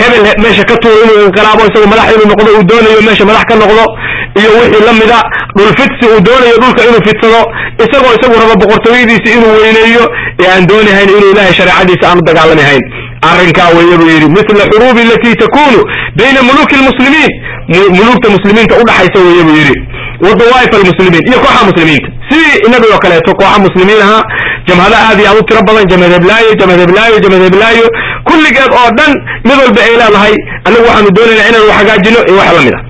hebel meesha ka tuuro inuu inqilaabo isagoo madax inuu noqdo uu doonayo meesha madax ka noqdo iyo wixii la mida dhul fidsi uu doonayo dhulka inuu fidsado isagoo isagu rabo boqortooyadiisi inuu weyneeyo ee aan doonahayn inuu ilaahay shareecadiisa aanu dagaalamahayn arrinkaa weeye buu yidhi mithla xuruubi alatii takunu bayna muluki lmuslimiin muluugta muslimiinta udhaxaysa weeye buu yidhi. Wa dawaa'if almuslimiin iyo kooxa muslimiinta. Sidii inagii oo kaleeto kooxa muslimiin ahaa jamhado aad iyo aad u tiro badan jamhad heblaayo jamhad heblaayo jamhad heblaayo kulligeed oo dhan mid walba ay leedahay anagu waxaanu doonaynaa inaanu hagaajino iyo wax la mid a maa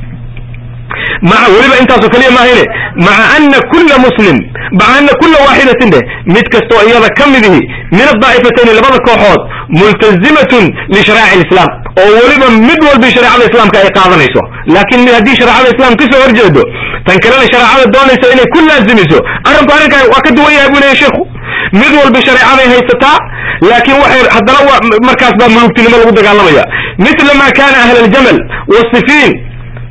weliba intaasoo keliya maahine maca ana kulla muslim maca ana kulla waaxidatin dheh mid kastoo iyada ka midihi min adaa'ifatayni labada kooxood multazimatun lisharaa'ic alislaam oo weliba mid walbi shareecada islaamka ay qaadanayso. Laakiin mid haddii shareecada islaam ka soo horjeedo tan kalena shareecada doonaysa inay ku laazimiso arrinku arrinkaa waa ka duwan yahay buu leeyahy sheikhu. Mid walba shareecaday haysataa laakiin waxay haddana markaas baa mulugtinimo lagu dagaalamaya. Mithla ma kana ahla aljamal wasifiin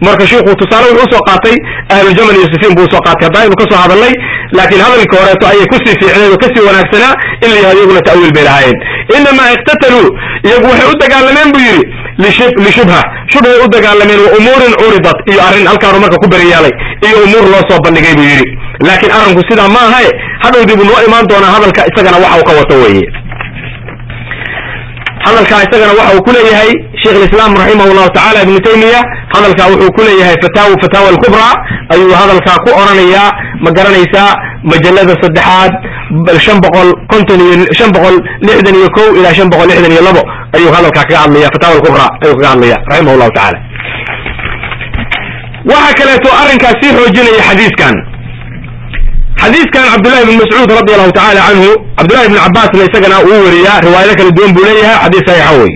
marka shiiku tusaale wuxuu u soo qaatay ahluljamal iyo sifiin buu u soo qaatay. Hadda aynu ka soo hadalnay laakiin hadalka horeeto ayay ku sii fiicneed oo ka sii wanaagsanaa in la iyaguna ta'wiil bay lahaayeen. Inamaa iqtataluu iyagu waxay u dagaalameen buu yidhi lishubha shubhay u dagaalameen wa umuurin curidat iyo arrin halkaanu marka ku beriyaalay iyo umuur loo soo bandhigay buu yidhi. Laakiin arrinku sidaa ma ahae hadhowdii buu noo imaan doonaa hadalka isagana waxa uu ka wato weeye hadalkaa isagana waxa uu ku leeyahay sheikh alislaam raximah llahu tacala ibnu taymiya hadalkaa wuxuu ku leeyahay fataawa fataawa alkubra ayuu hadalkaa ku oranayaa ma garanaysaa majalada saddexaad shan boqol konton iyo shan boqol lixdan iyo kow ilaa shan boqol lixdan iyo labo ayuu hadalkaa kaga hadlaya fataawa alkubra ayuu kaga hadlaya raximah llahu tacala waxa kaleeto arrinkaas sii xoojinaya xadiiskan xadiiskan cabdullahi bn mascuud radi allahu tacala canhu cabdullahi bn cabaasna isagana uu weriyaa riwaayado kala duwan buu leeyahay xadiis saxiixa wey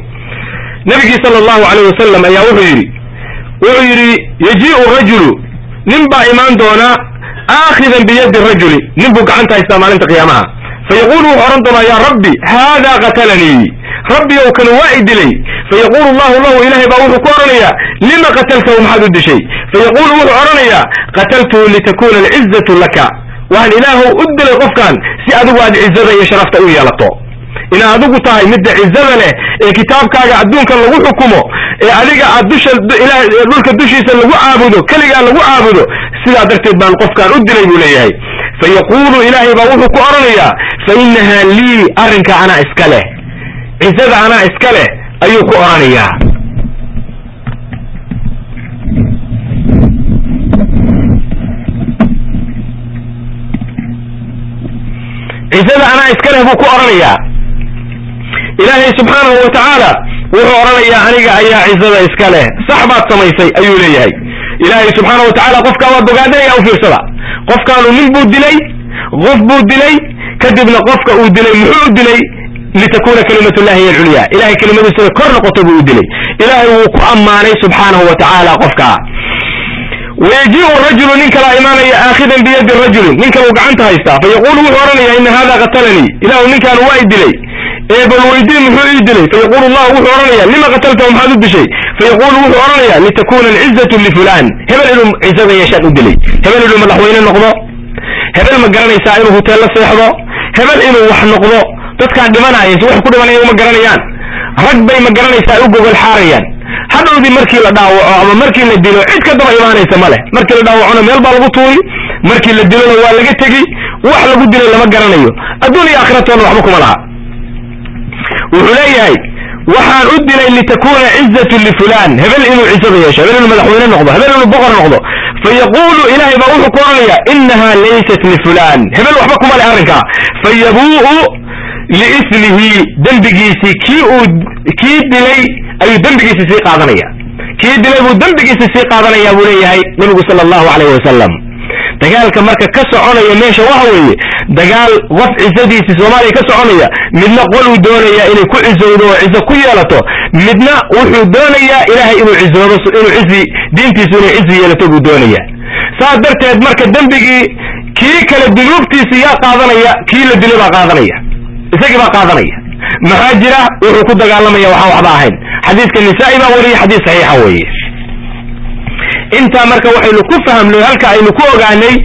nabigii sala allahu alayh wasalam ayaa wuxuu yidhi wuxuu yidhi yajii'u rajulu nin baa imaan doona aakhidan biyadi rajuli. Nin buu gacanta haystaa maalinta qiyaamaha. Fayaqulu wuxuu odhan doonaa yaa rabbi haada qatalanii. Rabbi ow kan waa i dilay. Fayaqulu allahu lahu ilahay baa wuxuu ku odhanayaa lima qataltahu maxaad u dishay? Fayaqulu wuxuu odhanayaa qataltuhu litakuna alcizatu laka waan ilaahu u dilay qofkan si adigu aad cizada iyo sharafta u yeelato. Inaad adigu tahay midda cizada leh ee kitaabkaaga adduunka lagu xukumo ee adiga aad dusha dhulka dushiisa lagu caabudo keligaa lagu caabudo sidaa darteed baan qofkan u dilay buu leeyahay. Fayaqulu ilaahay baa wuxuu ku odhanayaa fa inaha lii arrinka anaa iska leh. Cizada anaa iska leh ayuu ku odhanayaa cizada anaa iska leh buu ku odhanayaa ilaahay subxaanahu wa tacaala wuxuu odhanayaa aniga ayaa cizada iska leh. Sax baad samaysay ayuu leeyahay. Ilaahay subxaana wa tacaala qofkaa waa bogaadinaya u fiirsada. Qofkaanu nin buu dilay qof buu dilay kadibna qofka uu dilay muxuu u dilay? Litakuna kalimatu llahi hiy alculyaa ilahay kelimadiisuna kor noqoto buu u dilay. Ilaahay wuu ku ammaanay subxaanahu wa tacaala qofkaa wayajiiu rajulu nin kalaa imaanaya aakhidan biyadi rajulin nin kaluu gacanta haystaa fayaqulu wuxuu odhanaya ina hada qatalanii ilahu ninkaanu waa i dilay ee bal weydii muxuu ii dilay fayaqulu llahu wuxuu odhanaya lima qataltahu maxaad u dishay fayaqulu wuxuu odhanaya litakuna alcizatu lifulan hebel inuu cizada yeeshaan u dilay hebel inuu madaxweyne noqdo hebel ma garanaysaa inuu huteello seexdo hebel inuu wax noqdo dadkaan dhimanaya si wax ku dhimanaya uma garanayaan rag bay ma garanaysaa u gogol xaarayaan hadhowdii markii la dhaawaco ama markii la dilo cid ka daba imaanaysa ma leh. Markii la dhaawacona meel baa lagu tuuri markii la dilona waa laga tegi wax lagu dilay lama garanayo. Adduun iyo aakhiratoona waxba kuma laha. Wuxuu leeyahay waxaan u dilay litakuna cizatu lifulan hebel inuu cizada yeesho hebel inuu madaxweyne noqdo hebel inuu boqor noqdo. Fayaqulu ilahay baa wuxuu ku odhanaya inaha laysat lifulan hebel waxba kuma leh arrinkaa. Fayabuu'u liismihi dembigiisii kii uu kii dilay ayuu dembigiisi sii qaadanaya kii dilay buu dembigiisi sii qaadanaya buu leeyahay nebigu sala allahu calayhi wasalam dagaalka marka ka soconaya meesha waxa weeye dagaal qof cisadiisii soomaaliya ka soconaya midna qoluu doonaya inay ku cisowdo oo ciso ku yeelato midna wuxuu doonayaa ilaahay inuu cisoodo inuu cizi diintiisu inay cizi yeelato buu doonaya saas darteed marka dembigii kii kale dunuubtiisi yaa qaadanaya kii la dilay baa qaadanaya isagii baa qaadanaya maxaa jira wuxuu ku dagaalamaya waxaan waxba ahayn. Xadiiska nisaa'i baa wariyay xadiis saxiixa weeye. Intaa marka waxaynu ku fahamnay halka aynu ku ogaanay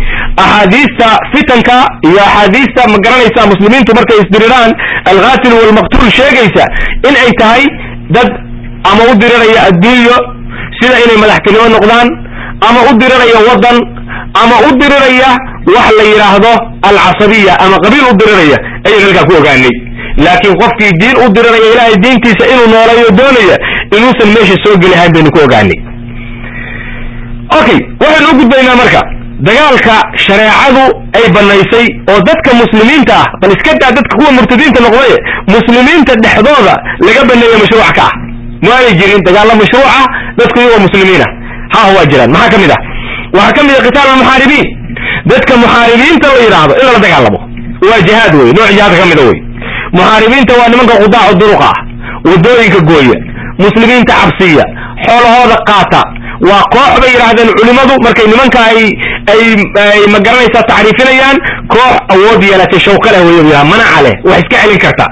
axaadiista fitanka iyo axaadiista ma garanaysa muslimiintu markay isdiriraan alqaatil walmaqtuul sheegaysa in ay tahay dad ama u diriraya adduunyo sida inay madaxtinimo noqdaan ama u diriraya waddan ama u diriraya wax la yidhaahdo alcasabiya ama qabiil u diriraya ayaynu halkaa ku ogaanay. Laakiin qofkii diin u diriraya ilaahay diintiisa inuu nooleeyo doonaya inuusan meesha soo geli ahayn baynu ku ogaanay. Okay waxaynu u marka dagaalka shareecadu ay banaysay oo dadka muslimiinta ah bal iska daa dadka kuwa murtadiinta noqdaye muslimiinta dhexdooda laga baneeyo mashruuc ka ah. Maanay jirin dagaalla mashruuca dadku iyagoo muslimiina ha waa jiraan. Maxaa ka mid ah? Waxaa ka mid a qitaal almuxaaribiin dadka muxaaribiinta la yidhaahdo in lala dagaalamo. Waa jihaad wey nooc jihaadka ka mida wey muxaaribiinta waa nimanka qudaacu duruqa ah waddooyinka gooya muslimiinta cabsiya xoolahooda qaata. Waa koox bay yidhaahdeen culimmadu markay nimanka ay ay ma garanaysaa tacriifinayaan koox awood yeelatay shawka leh wey yidhaha manaca leh wax iska celin karta.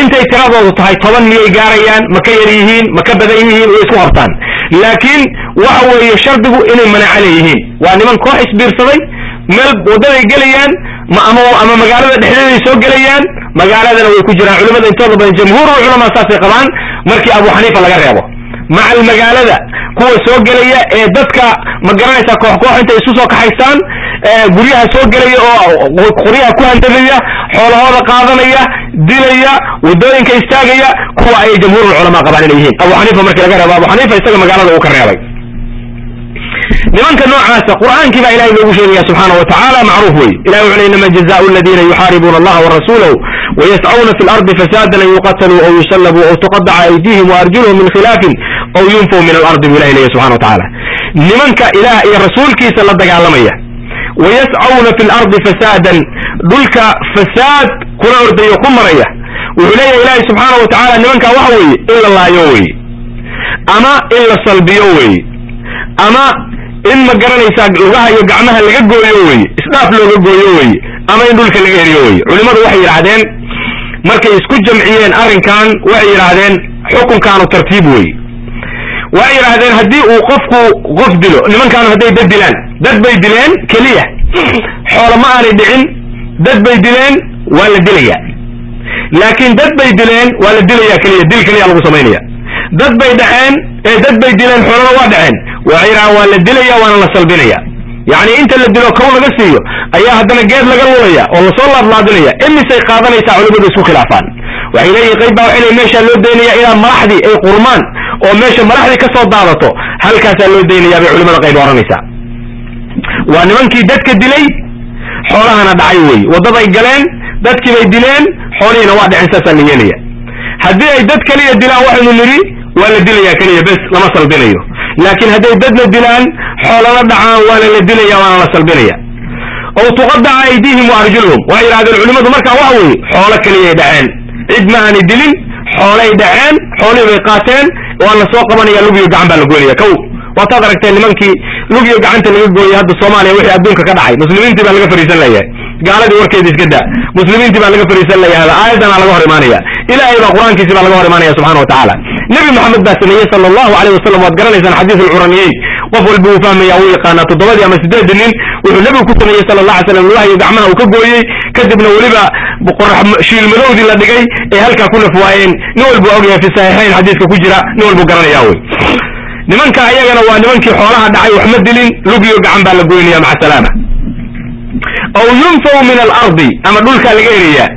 Intay tiradoodu tahay toban miyay gaarayaan ma ka yar yihiin ma ka badan yihiin way isku qabtaan laakiin waxa weeye shardigu inay manaco leeyihiin. Waa niman koox isbiirsaday meel waddaday gelayaan ma ama magaalada dhexdeeday soo gelayaan magaaladana way ku jiraan culimada intooda badan jamhuur culamaa saasay qabaan markii abu xaniifa laga reebo macal magaalada kuwa soo gelaya ee dadka ma garanaysaa koox koox intay isu soo kaxaysaan guryaha soo gelaya oo qoryaha ku handadaya xoolahooda qaadanaya dilaya waddooyinka istaagaya kuwa ayay jamhuur culamaa qabaan inay yihiin. Abu xaniifa markii laga reebo abu xaniifa isaga magaalada uu ka reebay nimanka noocaasa qur'aankii baa ilahay noogu sheegaya subxaana wa tacaala macruuf wey ilahi wuxu le inama jazaau aladiina yuxaaribuuna allaha warasuulahu wayascuuna fi lardi fasaadan an yuqataluu aw yusallabuu aw tuqadaca aydihim waarjuluhum min khilaafin aw yunfuu min alardi buu ilahi leeya subxana wa tacaala. Nimanka ilaah iyo rasuulkiisa la dagaalamaya wayascauna fi lardi fasaadan dhulka fasaad kula ordayo ku maraya wuxuu leeyahay ilaahay subxaana wa tacaala nimankaa waxa weeye in la laayo weye ama in la salbiyo weye ama in ma garanaysaa lugaha iyo gacmaha laga gooyo weye isdhaaf looga gooyo weye ama in dhulka laga eriyo weye culimmadu waxay yidhaahdeen markay isku jamciyeen arrinkan waxay yidhaahdeen xukunkaanu tartiib weye waxay yidhaahdeen haddii uu qofku qof dilo nimankaanu hadday dad dilaan dad bay dileen keliya. Xoolo ma aanay dhicin dad bay dileen waa la dilaya laakiin dad bay dileen waa la dilaya keliya dil keliya lagu samaynaya dad bay dhaceen ee dad bay dileen xoolana waa dhaceen. Yidhahaan waa la dilaya waana la salbinaya. Yacni inta la dilo kow laga siiyo ayaa haddana geed laga lulaya oo la soo laadlaadinaya imisay qaadanaysaa culimmadu isku khilaafaan. Waxay leeyihiin qayb baa waxay meeshaa loo daynaya ilaa madaxdii ay qurmaan oo meesha madaxdii ka soo daadato halkaasaa loo daynayaa bay culimada qayb odhanaysaa. Waa nimankii dadka dilay xoolahana dhacay wey. Waddaday galeen dadkii bay dileen xoolihiina waa dhaceen saasaa la yeelaya. Haddii ay dad keliya dilaan waxaynu nidhi waa la dilayaa keliya bes lama salbinayo laakiin hadday dadna dilaan xoolana dhacaan waana la dilaya waana la salbinaya ow tuqadaca aydiihim wa arjuluhum. Waxay yidhahdeen culimmadu markaa waxa weeye xoolo keliyay dhaceen. Cid ma aanay dilin xoolay dhaceen xoolihii bay qaateen waa la soo qabanaya lugiyo gacan baa la goynaya kow waataad aragteen nimankii lugiyo gacanta laga gooyay hadda soomaaliya wixii adduunka ka dhacay. Muslimiintii baa laga fariisan layahay gaaladii warkeeda iska daa. Muslimiintii baa laga fariisan layahay aayadana laga hor imaanaya ilaahay baa qur'aankiisi baa laga hor imaanaya subxana wa tacaala nebi moxamed baa sameeyey sala allahu alayh wasalam waad garanaysaan xadiis alcuraniyeyn qof walba uu fahmaya uu yaqaanaa toddobadii ama siddeedii nin wuxuu nebigu ku sameeyey sala allah alay slam lugaha iyo gacmaha uu ka gooyey kadibna weliba qorax shiilmadowdii la dhigay ee halkaa ku nafwaayeen. Nin walbuu ogyahay fi saxiixayn xadiiska ku jira nin walbuu garanaya wey. Nimanka ayagana waa nimankii xoolaha dhacay wax ma dilin lugiyo gacan baa la goynaya maca salaama. Aw yunfaw min alardi ama dhulkaa laga eriyaa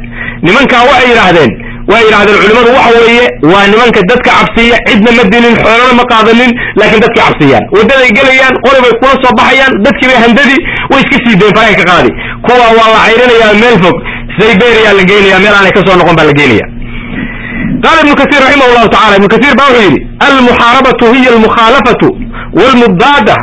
nimankaa waxay yidhaahdeen waxay yidhahdeen culimmadu waxa weeye waa nimanka dadka cabsiya cidna ma dilin xoolana ma qaadanin laakiin dadka cabsiyaan waddaday gelayaan qori bay kula soo baxayaan dadkii bay handadi way iska sii dayen farahay ka qaadi. Kuwa waa la cayrinayaa meel fog zayberia la geynaya meel aanay ka soo noqon baa la geynaya qaala ibnu kasiir raximah llahu tacala ibnu kasiir baa wuxuu yidhi almuxaarabatu hiya almukhaalafatu walmudaada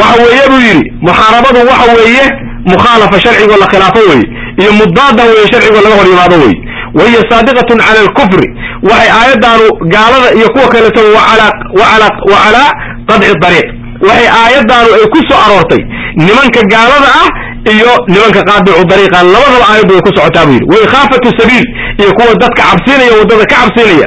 waxa weeye buu yidhi muxaarabadu waxa weeye mukhaalafa sharcigoo la khilaafo weye iyo mudaada weeye sharcigoo laga hor yimaado weye wahiya saadiqatun cala alkufri waxay aayaddaanu gaalada iyo kuwa kaleeto wa calaa qadci dariiq waxay aayaddaanu ay ku soo aroortay nimanka gaalada ah iyo nimanka qaadicu dariiqa labadaba aayaddu way ku socotaa buu yidhi wa ikhaafatu sabiil iyo kuwa dadka cabsiinaya waddada ka cabsiinaya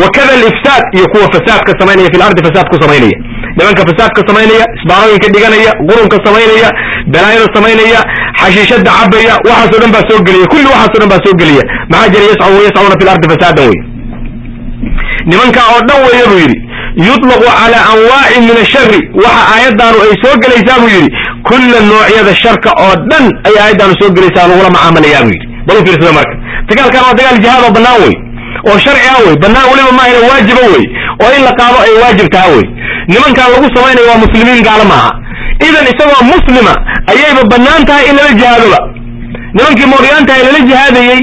wa kada alifsaad iyo kuwa fasaadka samaynaya fi lardi fasaad ku samaynaya nimanka fasaadka samaynaya isbaarooyinka dhiganaya qurunka samaynaya balaayada samaynaya xashiishada cabaya waxaasoo dhan baa soo gelaya. Kulli waxaasoo dhan baa soo gelaya. Maxaa jira? Yascaw yascauna fi lardi fasaadan wey nimankaa oo dhan weeye buu yidhi yuطlaqu calى anwaacin min ashari waxa aayaddaanu ay soo gelaysaa buu yidhi kulla noocyada sharka oo dhan ay aayaddaanu soo gelaysaa lagula macaamalayaa buu yidhi. Bal u fiirsada marka. Dagaalkan waa dagaal jihaad oo bannaan wey oo sharci ah wey bannaan weliba maahayna waajiba wey oo in la qaado ay waajib taha wey nimankan lagu samaynayo waa muslimiin gaalo maaha idan isagoo muslima ayayba bannaan tahay in lala jihaadoba nimankii mooryaantahay lala jihaadayey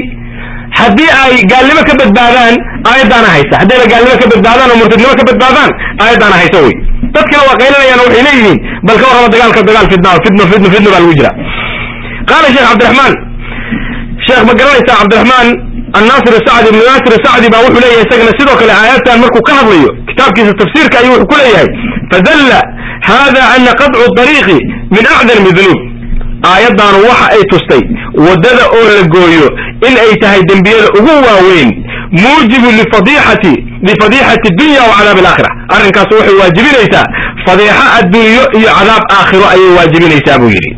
haddii ay gaalnimo ka badbaadaan aayaddaana haysa. Haddayba gaalnimo ka badbaadaan oo murtadnimo ka badbaadaan aayaddaana haysa wey dadkana waa qaylinayaan waxay leeyihiin bal ka warrama dagaalka dagaal fitna fitno fitno fitno baa lagu jira qaala sheekh cabdiraxmaan. Sheekh ma garanaysaa cabdiraxmaan annaasir sacdi ibnu naasir sacdi baa wuxuu leeyahay isagana sidoo kale aayadtan markuu ka hadlayo kitaabkiisa tafsiirka ayuu wuxuu ku leeyahay fadalla hada ana qadcu dariiqi min acdami dunuub aayaddaanu waxa ay tustay waddada oo la gooyo in ay tahay dembiyada ugu waaweyn muujibu lifadiixati lifadiixati dunya wa cadaab alaakhira arrinkaas waxay waajibinaysaa fadiixo adduunyo iyo cadaab aakhiro ayay waajibinaysaa buu yidhi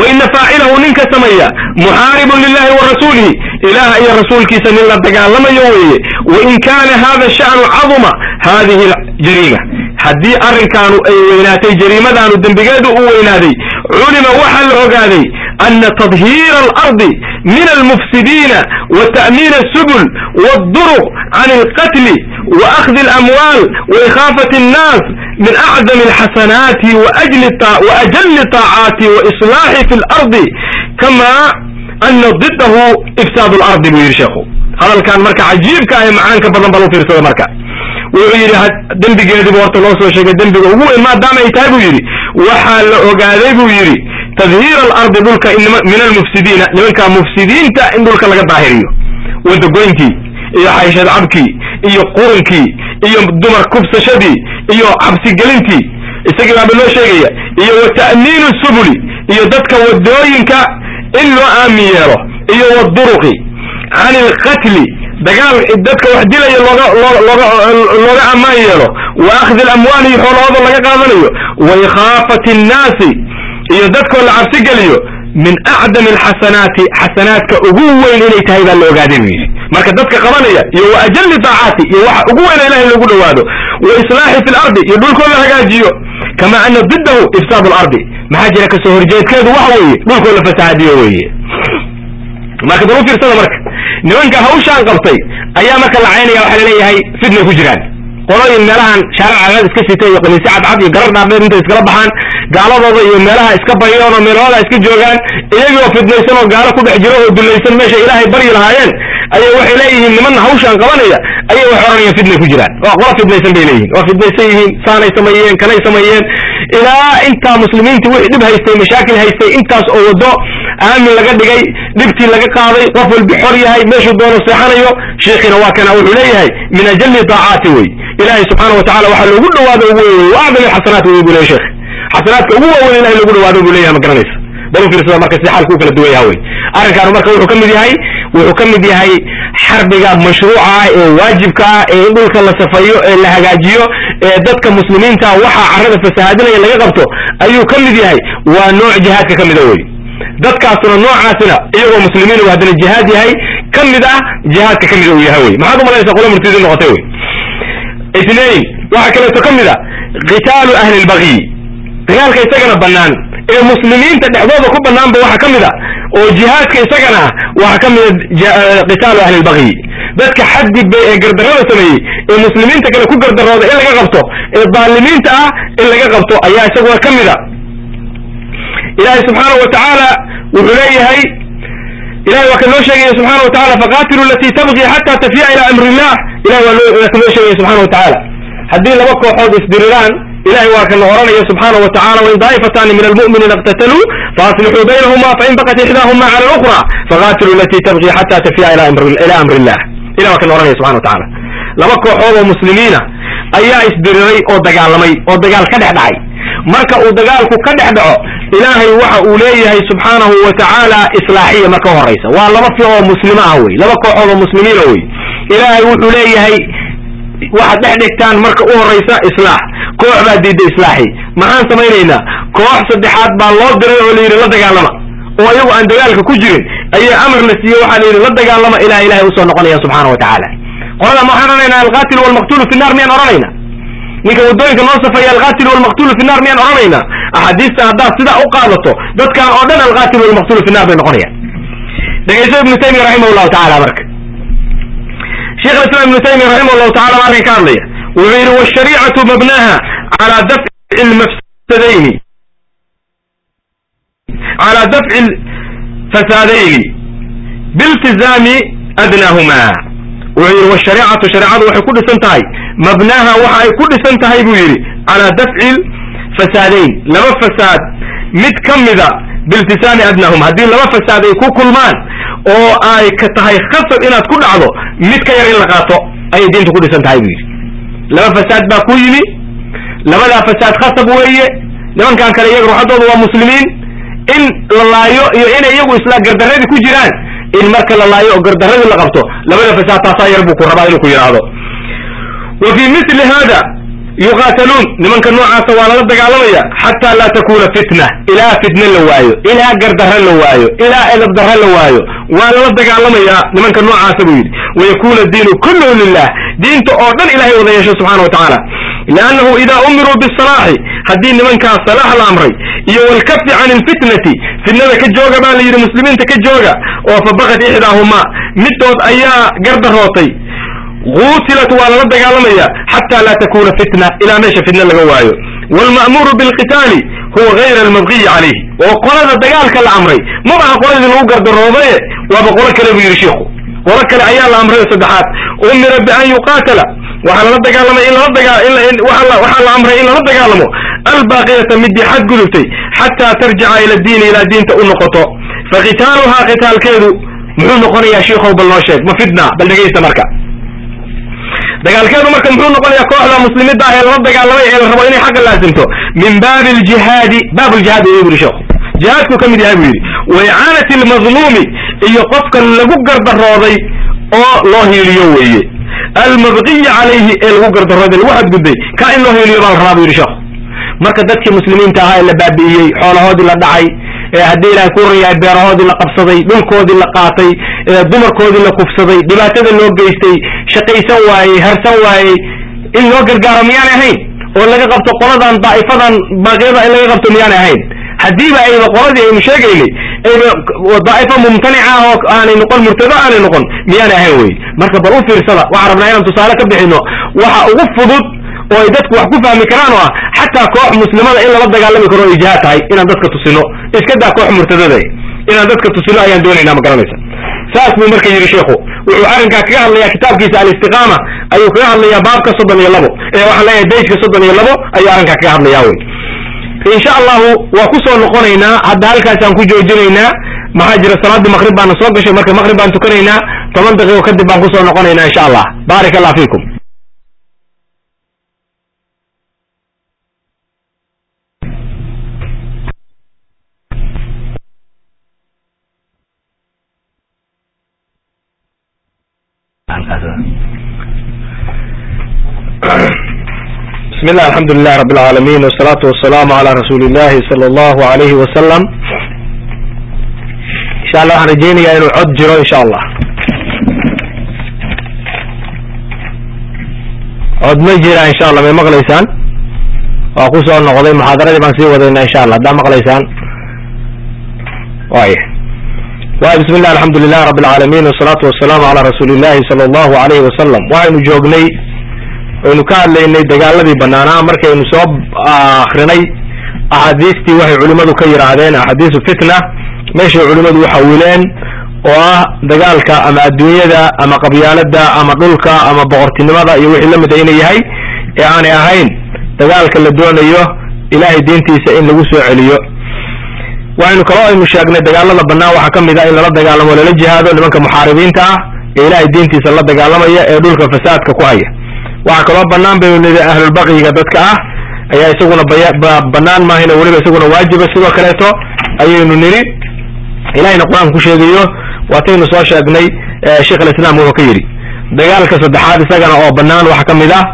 waina faacilahu ninka sameeya muxaaribun lilahi wa rasuulihi ilaah iyo rasuulkiisa nin la dagaalamayo weeye wain kaana hada sha'nu caduma hadihi jariima haddii arrinkaanu ay weynaatay jariimadaanu dembigeedu u weynaaday culima waxaa la ogaaday ana tadhiira alardi min almufsidiina wa ta'miin asubul wاduruq can alqatli wa akhdi alamwaal wa ikhaafati annaas min acdami alxasanaati waajli طaacaati wa islaaxi fi اlardi kama ana didahu ifsaad اlardi buu yidhi sheekhu hadalkan marka cajiibka ah ee macaanka badan bal u fiirsada marka wuxuu yidhi dembigeediibu horta loo soo sheegay dembiga ugu weyn maadaama ay tahay buu yidhi waxaa la ogaaday buu yidhi tadhiir alardi dhulka min almufsidiina nimanka mufsidiinta in dhulka laga daahiriyo wadagoyntii iyo xayshad cabkii iyo qurunkii iyo dumar kubsashadii iyo cabsigelintii. Isagii baaba loo sheegaya iyo wa ta'miinu subuli iyo dadka waddooyinka in loo aamin yeelo iyo waduruqi can ilqatli dagaal dadka wax dilaya looga ammaan yeelo. Wa akhdi alamwaali iyo xoolahooda laga qaadanayo. Wa ikhaafati annaasi iyo dadkoo la cabsi geliyo min acdami alxasanaati xasanaadka ugu weyn inay tahay baa la yidhi marka dadka qabanaya iyo wa ajalli daacaati iyo waxa ugu weyna ilahay lagu dhowaado wa islaaxi fi lardi iyo dhulkoo la hagaajiyo kama ana didahu ifsaad alardi maxaa jira ka soo horjeedkeedu waxa weeye dhulkoo la fasahaadiyo weeye. Marka bal u marka nimanka hawshaan qabtay ayaa marka la caynaya waxaa la leeyahay fitnay ku jiraan. Qolooyin meelahan shaaric cagaad iska sita iyo qamiisyo cadcad iyo garar dhaadheer intay iskala baxaan gaaladooda iyo meelaha iska baryoon oo meelahooda iska joogaan iyagii oo fidnaysan oo gaalo ku dhex jiro oo dulaysan meesha ilaahay baryi lahaayeen ayay waxay leeyihiin niman hawshaan qabanaya ayay wax oranayaan fidnay ku jiraan. Waa qola fidnaysan bay leeyihiin waa fidnaysan yihiin saanay sameeyeen kanay sameeyeen ilaa intaa muslimiinta wixii dhib haystay mashaakil haystay intaas oo waddo aamin laga dhigay dhibtii laga qaaday qof walbi xor yahay meeshuu doono seexanayo sheekhina waa kana wuxuu leeyahay min ajalli daacaati wey. Ilaahay subxaana wa tacala waxaa loogu dhawaado ugu weyn wey wa alxasanaat wey buu leeyahy sheekh. Xasanaadka ugu waaweyn ilahay loogu dhawaado buu leeyahay ma garanaysa bal u fiirsada marka si xaalku u kala duwan yaha wey arrinkaanu marka wuxuu ka mid yahay wuxuu ka mid yahay xarbiga mashruuca ah ee waajibka ah ee in dhulka la safayo ee la hagaajiyo ee dadka muslimiinta waxaa carrada fasahaadinaya laga qabto ayuu ka mid yahay. Waa nooc jihaadka ka mida wey dadkaasuna noocaasina iyagoo muslimiin uu haddana jihaad yahay ka mid ah jihaadka ka mida uu yahay wey maxaad u malaysaa qola murtadiin noqotay wey itnain waxaa kaleeto ka mid a qitaalu ahli lbagyi dagaalka isagana bannaan ee muslimiinta dhexdooda ku bannaanba waxaa ka mid a oo jihaadka isagana waxaa ka mida qitaalu ahli lbagyi. Dadka xadgudba ee gardarrada sameeyey ee muslimiinta kale ku gardarooda in laga qabto ee daalimiinta ah in laga qabto ayaa isaguna ka mid a. Ilaahay subxaana wa tacaala wuxuu leeyahay ilahay waa ka noo sheegaya subxana wa tacala faqaatilu alatii tabqi xata tafiya ila amri illah ilahay waa ka noo sheegaya subxana wa tacaala. Haddii laba kooxood isdiriraan ilahay waa kana oranaya subxaana wa tacala wain daa'ifataani min almu'miniina اqtataluu faaslixuu baynahuma fain bakat ixdaahuma cala اlأkhra faqaatilu alatii tabqi xata tafiya ila amri illah ilahi waa kana oranaya subxana wa tacala laba kooxood oo muslimiina ayaa isdiriray oo dagaalamay oo dagaal ka dhex dhacay marka uu dagaalku ka dhex dhaco ilaahay waxa uu leeyahay subxaanahu wa tacaala islaaxiya marka horaysa waa laba fi oo muslimo ah wey laba kooxood oo muslimiina wey ilaahay wuxuu leeyahay waxaad dhex dhigtaan marka u horaysa islaax. Koox baa diidda islaaxi. Maxaan samaynaynaa? Koox saddexaad baa loo diray oo layidhi la dagaalama. Oo iyagu aan dagaalka ku jirin ayaa amar la siiye waxaa layidhi la dagaalama ilaa ilahay u soo noqonaya subxaana wa tacaala. Qolada ma waxaan odhanaynaa alqaatilu walmaqtulu fi nar miyaan odhanaynaa ninka waddooyinka noo safeeya alqaatilu walmaqtulu fi nar miyaan odhanaynaa axaadiista haddaad sidaa u qaadato dadkan oo dhan alqaatilu walmaqtulu fi nar bay noqonayaan. Dhegeyso ibnu taymiya raximah llahu marka sheekh alislam ibnu taymiya raximah llahu tacala baa arkan ka hadlaya. Wuxuu yidhi washariicatu mabnaha cala dafci lmafsadayni cala dafci lfasaadayni biltizaami adnahuma. Wuxuu yidhi washariicatu shareecadu waxay ku dhisan tahay. Mabnaha waxa ay ku dhisan tahay buu yidhi calaa dafci fasaadayn laba fasaad mid ka mida biiltisaami adnahum haddii laba fasaad ay ku kulmaan oo ay ka tahay khasab inaad ku dhacdo mid ka yar in la qaato ayay diintu ku dhisan tahay buu yidhi. Laba fasaad baa ku yimi. Labadaa fasaad khasab weeye. Nimankan kale iyaga ruuxaddooda waa muslimiin. In la laayo iyo inay iyagu isla gardaradii ku jiraan in marka la laayo oo gardaradii la qabto labada fasaad taasaa yar buu ku rabaa inuu ku yidhaahdo. Wa fii mili hada yuqaataluun nimanka noocaasa waa lala dagaalamaya xataa laa takuna fitna. Ilaa fitne la waayo. Ilaa gardara la waayo. Ilaa edabdara la waayo. Waa lala dagaalamayaa nimanka noocaasa buu yidhi. Wayakuna diinu kulluhu lilah diinta oo dhan ilahay wada yeesho subxana wa tacaala liannahu idaa umiruu bisalaaxi haddii nimankaas salaax la amray iyo walkafi can ilfitnati fitnada ka jooga baa la yidhi muslimiinta ka jooga oo fabaqat ixdaahumaa. Middood ayaa gardarootay quutilat waa lala dagaalamaya xataa laa takuna fitna ilaa meesha fitna laga waayo waalma'muuru bilqitaali huwa gayra almabqiyi calayh oo qolada dagaalka la amray ma aha qoladii lagu gardaroodaye waaba qolo kale buu yidhi shiikhu qolo kale ayaa la amray saddexaad umira bian yuqaatala waxaa lala dagaalamay in lala la amray in lala dagaalamo albaaqiyata midii xadgudubtay xataa tarjica ila diini ilaa diinta u noqoto faqitaaluhaa qitaalkeedu muxuu noqonayaa shiikhow bal noo sheeg ma fitna bal dhegaysta marka dagaalkeedu marka muxuu noqonayaa kooxda muslimiinta ah ee lala dagaalamay ee la rabo inay xaqa laasimto min baabi ljihaadi baab ljihaad ayuu yidhi sheekhu. Jihaadku ka mid yahay buu yidhi. Wa icaanati almadluumi iyo qofka lagu gardarooday oo loo hiiliyo weeye. Almabqiyi calayhi ee lagu gardarooday lagu xadgudbay ka in loo hiiliyo baa la rabaa buu yidhi sheekhu. Marka dadkii muslimiinta ahaa ee la baabi'iyey xoolahoodii la dhacay ee haddii ilaahay ku rayahay beerahoodii la qabsaday dhulkoodii la qaatay dumarkoodii la kufsaday dhibaatada loo geystay shaqaysan waayey harsan waayey in loo gargaaro miyaanay ahayn? Oo laga qabto qoladan daa'ifadan baaqyada in laga qabto miyaanay ahayn? Haddiiba ayba qoladii aynu sheegaynay ayba daa'ifa mumtanica oo aanay noqon murtado aanay noqon miyaanay ahayn wey marka bal u fiirsada waxaan rabnaa inaan tusaale ka bixino waxa ugu fudud oo ay dadku wax ku fahmi karaan oo ah xataa koox muslimada in lala dagaalami karo o jihaad tahay inaan dadka tusino. Iska daa koox murtadada inaan dadka tusino ayaan doonaynaa ma garanaysa. Saas buu marka yidhi sheikhu. Wuxuu arrinkaa kaga hadlayaa kitaabkiisa alistiqaama ayuu kaga hadlayaa baabka soddon iyo labo ee waxaan leeyahay bejka soddon iyo labo ayuu arrinkaa kaga hadlayaa wey insha allahu waa ku soo noqonaynaa hadda halkaasaan ku joojinaynaa maxaa jira salaaddii maqrib baana soo gashay marka maqrib baan tukanaynaa toban daqiiqo kadib baan ku soo noqonaynaa insha allah. Baarik allah fiikum dhahdaa bismillah alxamdulilah rabb alcaalamiin wasalaatu wasalaamu calaa rasuuli illahi sala allahu alayhi wasalam insha allah waxaan rajeynayaa inuu cod jiro insha allah cod ma jiraa insha allah may maqlaysaan waa ku soo noqday muxaadaradii baan sii wadaynaa insha allah haddaa maqlaysaan waaya bsmi illah alxamdu lilah rabi alcaalamiin wasalaatu wasalaamu calaa rasuuli illaahi sala allahu alayhi wasalam waxaynu joognay aynu ka hadlaynay dagaaladii banaanaa markaynu soo ah, akrinay axaadiistii waxay culimmadu ka yidhaahdeen axaadiisu fitna. Meeshay culimmadu uxawileen oo ah dagaalka ama adduunyada ama qabyaalada ama dhulka ama boqortinimada iyo wixii lamida inay yahay ee aanay ahayn dagaalka la doonayo ilaahay diintiisa in lagu soo celiyo waxaynu kaloo aynu sheegnay dagaalada bannaan. Waxaa ka mid ah in lala dagaalamo lala jihaado nimanka muxaaribiinta ah ee ilahay diintiisa la dagaalamaya ee dhulka fasaadka ku haya. Waxaa kaloo bannaan baynu nidhi ahlulbaqiga dadka ah ayaa isaguna bannaan maahina weliba isaguna waajiba sidoo kaleeto. Ayaynu nidhi ilahayna qur'aanka ku sheegayo waataynu soo sheegnay sheikh alislaam wuxuu ka yidhi dagaalka saddexaad isagana oo bannaan waxaa ka mid ah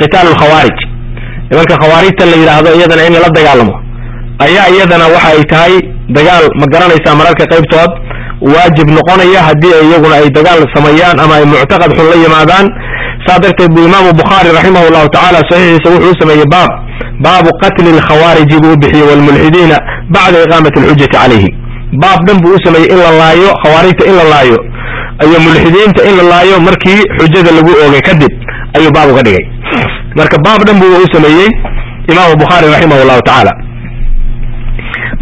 qitaal alkhawaarij nimanka khawaarijta la yidhaahdo iyadana in lala dagaalamo ayaa iyadana waxa ay tahay dagaal ma garanaysaa mararka qaybtood waajib noqonaya haddii iyaguna ay dagaal sameeyaan ama ay muctaqad xun la yimaadaan. Saa darteed buu imaamu bukhaari raximah llahu tacaala saxiixiisa wuxuu u sameeyey baab baabu qatli alkhawaariji buu bixiyey walmulxidiina bacda iqaamati alxujati calayhim baab dhan buu u sameeyey in la laayo khawaarijta in la laayo iyo mulxidiinta in la laayo markii xujada lagu oogay kadib ayuu baab uga dhigay. Marka baab dhan buu u sameeyey imaamu bukhaari raximah llahu tacaala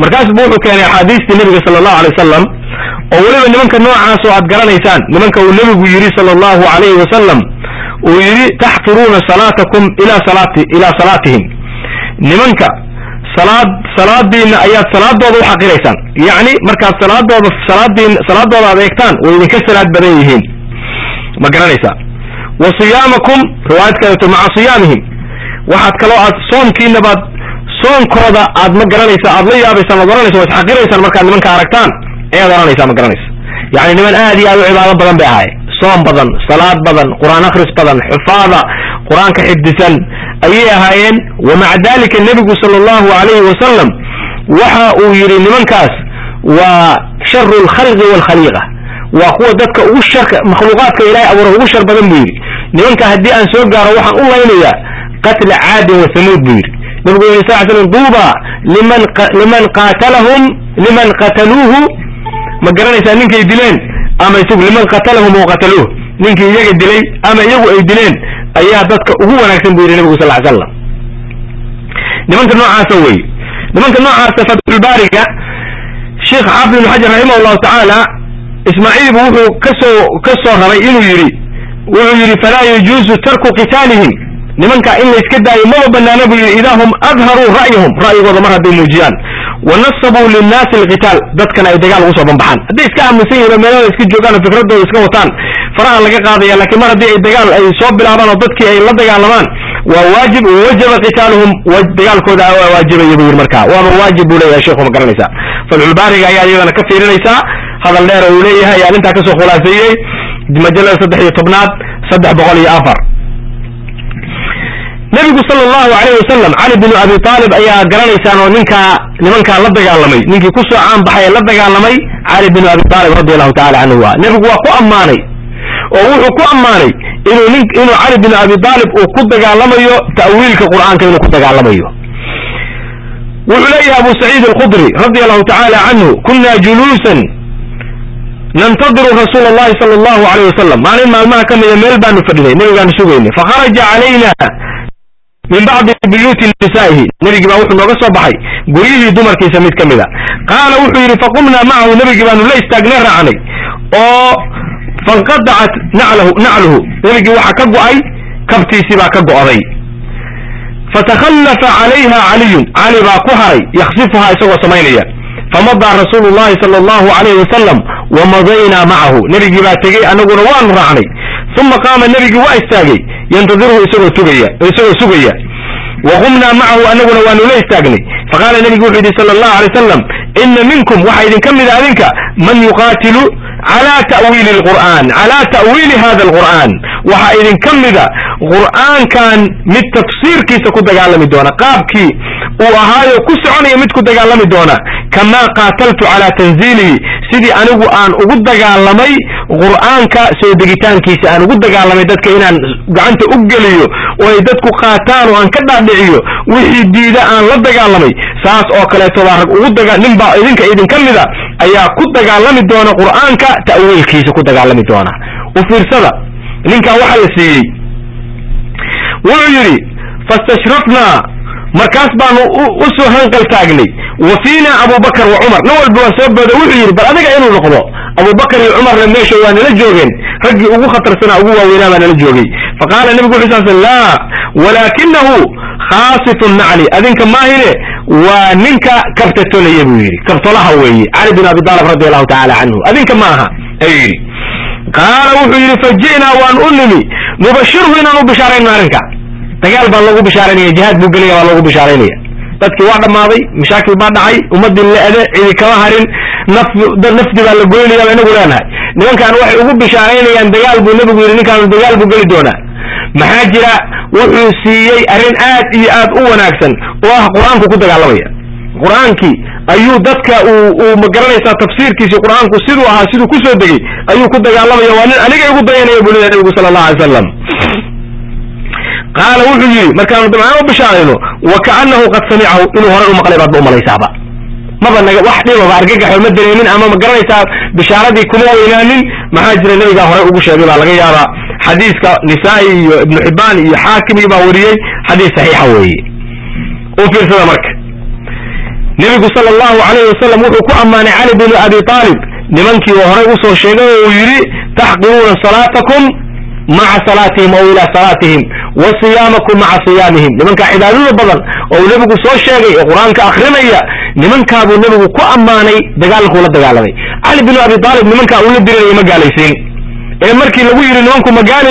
markaas bu wuxuu keenay axaadiistii nebiga sala allahu alay wasalam oo weliba nimanka noocaas oo aad garanaysaan nimanka uu nebigu yidhi sala allahu alayhi wasalam uu yidhi taxqiruuna salaatakum ilaa salaati ilaa salaatihim. Nimanka salaad salaadiina ayaad salaadooda u xaqiraysaan. Yacni markaad salaadooda salaadiin salaadooda aad eegtaan way idinka salaad badan yihiin. Ma garanaysaa? Wa siyaamakum riwaayad kaleeto maca siyaamihim waxaad kaloo aad soomkiina soonkooda aad ma garanaysaa aad la yaabaysaan waad oranaysa waad xaqiraysaan markaad nimanka aragtaan? Ayaad oranaysaa ma garanaysa. Yacni niman aad iyo aad u cibaado badan bay ahay soom badan salaad badan qur'aan akhris badan xufaada qur'aanka xifdisan ayay ahaayeen. Wa maca dalika nebigu sala allahu alayhi wasalam waxa uu yidhi nimankaas waa sharu lkhalqi waalkhaliiqa waa kuwa dadka ugu sharka makhluuqaadka ilahay abuura ugu shar badan buu yidhi. Nimanka haddii aan soo gaaro waxaan u laynayaa qatla caadin wa hamuud buu yidhi nabigu yidhi sal slam duuba liman qaatalahum liman qataluuhu ma garanaysaa ninkay dileen ama isagu liman qatalahum oo qataluuh ninkii iyaga dilay ama iyagu ay dileen ayaa dadka ugu wanaagsan buu yidhi nabigu sal slam nimanka noocaasa weeye nimanka noocaasa fatxulbaariga sheekh xaafid ibn xajar raximah llahu tacaala ismaaciil bu wuxuu ka soo ka soo raray inuu yidhi wuxuu yidhi falaa yajuuzu tarku qitaalihim nimanka in layska daayo maba banaana buu yidhi idaa hum adharuu ra'yahum ra'yigooda mar hadday muujiyaan wa nasabuu linnaasi alqitaal. Dadkana ay dagaal ugu soo banbaxaan. Hadday iska aaminsan yihiin oo meelada iska joogaan oo fikradooda iska wataan faraha laga qaadaya laakiin mar haddii ay dagaal ay soo bilaabaan oo dadkii ay la dagaalamaan waa waajib wajaba qitaaluhum. Dagaalkooda waajibaya buu yidhi marka. Waaba waajib buu leeyahay sheekhu ma garanaysaa fatxulbaariga ayaa iyadana ka fiirinaysaa hadal dheer uu leeyahay arrintaa ka soo khulaaseeyey majalada saddex iyo tobnaad saddex boqol iyo afar nebigu sala allahu alayh wasalam cali binu abi aalib ayaa garanaysaan oo ninkaa nimankaa la dagaalamay ninkii ku soo caan baxay ee la dagaalamay cali binu abi aalib radi allahu tacala canhu a nebigu waa ku ammaanay oo wuxuu ku ammaanay inuu nin inuu cali binu abi aalib uu ku dagaalamayo ta'wiilka qur'aanka inuu ku dagaalamayo. Wuxuu leeyahay abu saciid alkhudri radi allahu tacala canhu kuna juluusan nantadiru rasuula allahi sala allahu alayh wasalam maalin maalmaha ka mida meel baanu fadhinay nebigaanu sugaynay. Fakharaja calayna min bacdi buyuuti nisaa'ihi. Nebigii baa wuxuu nooga soo baxay guryihii dumarkiisa mid ka mid a. Qaala wuxuu yidhi faqumnaa macahu nebigii baanu la istaagna raacnay. Oo fanqadacat naclahu nacluhu. Nebigii waxaa ka go'ay kabtiisii baa ka go'day. Fatakhallafa calayha caliyun. Cali baa ku haray yaksifuhaa isagoo samaynaya. Famadaa rasuulu llahi sala allahu alayhi wasalam wamadaynaa macahu nebigii baa tegey annaguna waanu raacnay uma qaama nebigii waa istaagay yantadiruhu isagoo tugaya isagoo sugaya wa qumnaa macahu annaguna waanu la istaagnay faqaala nebigu wuxuu yidhi sala allahu alay wasalam ina minkum waxaa idinka mida adinka man yuqaatilu calaa ta'wiili alqur'aan calaa ta'wiili hada alqur'aan waxaa idinka mida qur'aankan mid tafsiirkiisa ku dagaalami doona qaabkii uu ahaayo ku soconaya mid ku dagaalami doona kamaa qaataltu calaa tanziilihi sidii anigu aan ugu dagaalamay qur'aanka soo degitaankiisa aan ugu dagaalamay dadka inaan gacanta u geliyo oo ay dadku qaataan oo aan ka dhaadhiciyo wixii diida aan la dagaalamay saas oo kaleeto baa rag ugu nin baa idinka idinka mida ayaa ku dagaalami doona qur'aanka ta'wiilkiisa ku dagaalami doona u fiirsada ninkan waxaa la siiyey. Wuxuu yidhi fastashrafnaa markaas baanu u soo hanqal taagnay. Wa abubakar wa cumar. Nin walba waa soo booda wuxuu yidhi bal adiga inuu noqdo abubakar iyo cumarna meesha waa nala joogeen. Raggii ugu khatarsanaa ugu waaweynaa baa nala joogay faqaala nebigu wuxu sal sl laa walaakinahu khaasitu nacli adinka maahine waa ninka kabtatolaya buu yidhi kabtolaha weeye cali bin abi taalib radi allahu tacaala canhu. Adinka ma aha ayuu yidhi. Qaala wuxuu yidhi faji'naa waan u nimi. Nubashirhu inaan u bishaarayno arrinka. Dagaal baa loogu bishaaraynaya jihaad buu gelaya baa loogu bishaaraynaya dadkii waa dhammaaday mashaakil baa dhacay ummadii le-de cidi kama harin nafdi baa la goynaya baa inagu leenahay. Nimankan waxay ugu bishaaraynayaan dagaal buu nebigu yidhi ninkaan dagaal buu geli doonaa. Maxaa jira? Wuxuu siiyey arrin aad iyo aad u wanaagsan oo ah qur'aanku ku dagaalamaya. Qur'aankii ayuu dadka uu ma garanaysaa tafsiirkiisii qur'aanku siduu ahaa siduu ku soo degey ayuu ku dagaalamaya. Waa nin aniga igu dayanaya buu leeyahay nebigu sala allahu alay wasalam qaala wuxuu yidhi markaanu dabcaan bishaarayno wa kaanahu qad samicahu inuu horay u maqlay baad ba umalaysaaba maba naga wax dhibaba argagaxo ma dareemin ama ma garanaysaa bishaaradii kuma weynaanin? Maxaa jira nebigaa horay ugu sheegay baa laga yaabaa. Xadiiska nisaa'i iyo ibnu xibbaan iyo xaakimi baa wariyey xadiis saxiixa weeye. U fiirsada marka. Nebigu sala allahu calayhi wasalam wuxuu ku ammaanay cali binu abi aalib nimankii oo horay u soo sheegay oo uu yidhi taxqiruuna salaatakum maca salaatihim aw ilaa salaatihim wa siyaamakum maca siyaamihim. Nimankaa cibaadada badan oo nebigu soo sheegay oo qur'aanka akrinaya nimankaabuu nebigu ku ammaanay dagaalkuu la dagaalamay. Cali binu abi aalib nimankaa uu la dirinaya ma gaalaysiin ee markii lagu yidhi nimanku ma gaala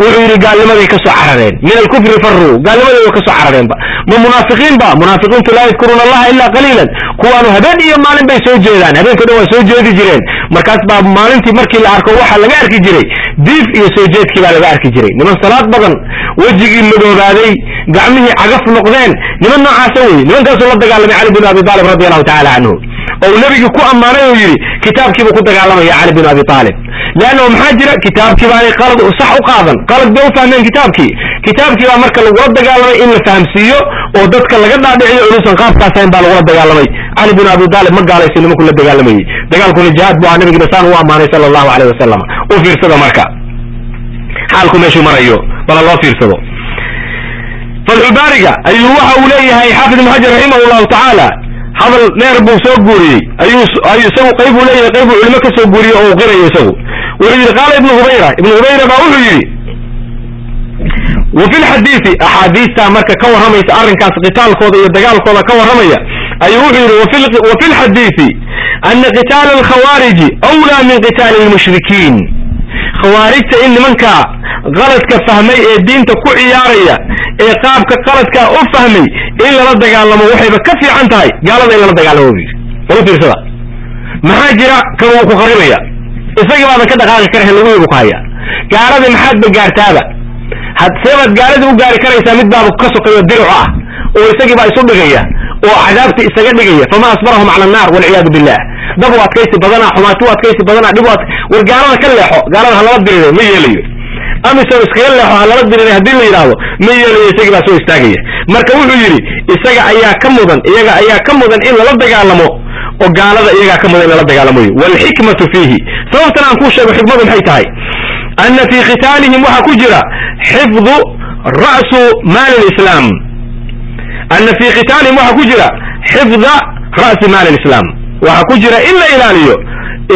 wuxuu yidhi gaalnimaday ka soo carareen. Min alkufri faruu gaalnimaday way ka soo carareenba. Ma munaafiqiin ba? Munaafiqiintu laa yadkuruuna allaha ilaa qaliilan. Kuwaanu habeen iyo maalin bay soo jeedaan. Habeenka dhan waa soo jeedi jireen. Markaas baa maalintii markii la arko waxaa laga arki jiray diif iyo soo jeedkii baa laga arki jiray. Niman salaad badan wejigii madoobaaday gacmihii cagaf noqdeen niman noocaasa weye nimankaasuu la dagaalamay cali bin abi aalib radi allahu tacala canhu oo nebigii ku ammaanay oo yidhi kitaabkiibuu ku dagaalamaya cali bin abi aalib leannahu maxaa jira kitaabkii baanay qalad sax u qaadan. Qalad bay u fahmeen kitaabkii. Kitaabkii baa marka lagula dagaalamay in la fahamsiiyo oo dadka laga dhaadhiciyo inuusan qaabkaas baa lagula dagaalamay. Cali bin abi aalib ma gaalaysa nimanku la dagaalamayey dagaalkuna jihaad bu aha nabigina saan u ammaanay sala allahu alayh wasalam u fiirsada marka. Xaalku meeshuu marayo bala loo fiirsado. Fatxubaariga ayuu waxa uu leeyahay xaafid ibn xajar raximah llahu tacaala hadal dheer buu soo guuriyey. Ayuu isagu qayb buu leeyahay qayb buu culimo ka soo guuriyey oo uu qirayo isagu wuxuu yidhi qaala ibnu hubayra. Ibnu hubayra baa wuxuu yidhi wa fi lxadiidi axaadiistaa marka ka warramaysa arrinkaas qitaalkooda iyo dagaalkooda ka warramaya ayuu wuxuu yidhi wa fi lxadiidi ana qitaala alkhawaariji awlaa min qitaali lmushrikiin khawaarijta in nimanka qaladka fahmay ee diinta ku ciyaaraya ee qaabka qaladkaa u fahmay in lala dagaalamo waxayba ka fiican tahay gaalada in lala dagaalamo bu yidhi. Wala fiirsada maxaa jira? Kan wuu ku qaribaya isagii baadan ka dhaqaaqi karahayn laguhibu ku haya gaaladii maxaadba gaartaaba? Hadseebaad gaaladii u gaari karaysaa mid baaba ka sokayo diricu ah oo isagii baa isu dhigaya oo cadaabti isaga dhigaya. Fama asbarahum cala annaar walciyaadu billah. Dab u adkaysi badanaa xumaati u adkaysi badanaa dhib war gaalada ka leexo gaalada ha lala dirire ma yeelayo. Amiso iskaga leexo ha lala dirire haddii la yidhaahdo ma yeelayo isagii baa soo istaagaya. Marka wuxuu yidhi isaga ayaa ka mudan iyaga ayaa ka mudan in lala dagaalamo oo gaalada iyagaa ka mudan in lala dagaalamayo waalxikmatu fiihi. Sababtan aan kuu sheego xikmadu maxay tahay? Ana fii khitaalihim waxaa ku jira xifdu ra'su maali lislaam ana fii khitaalihim waxaa ku jira xifda ra'si maali lislaam waxaa ku jira in la ilaaliyo.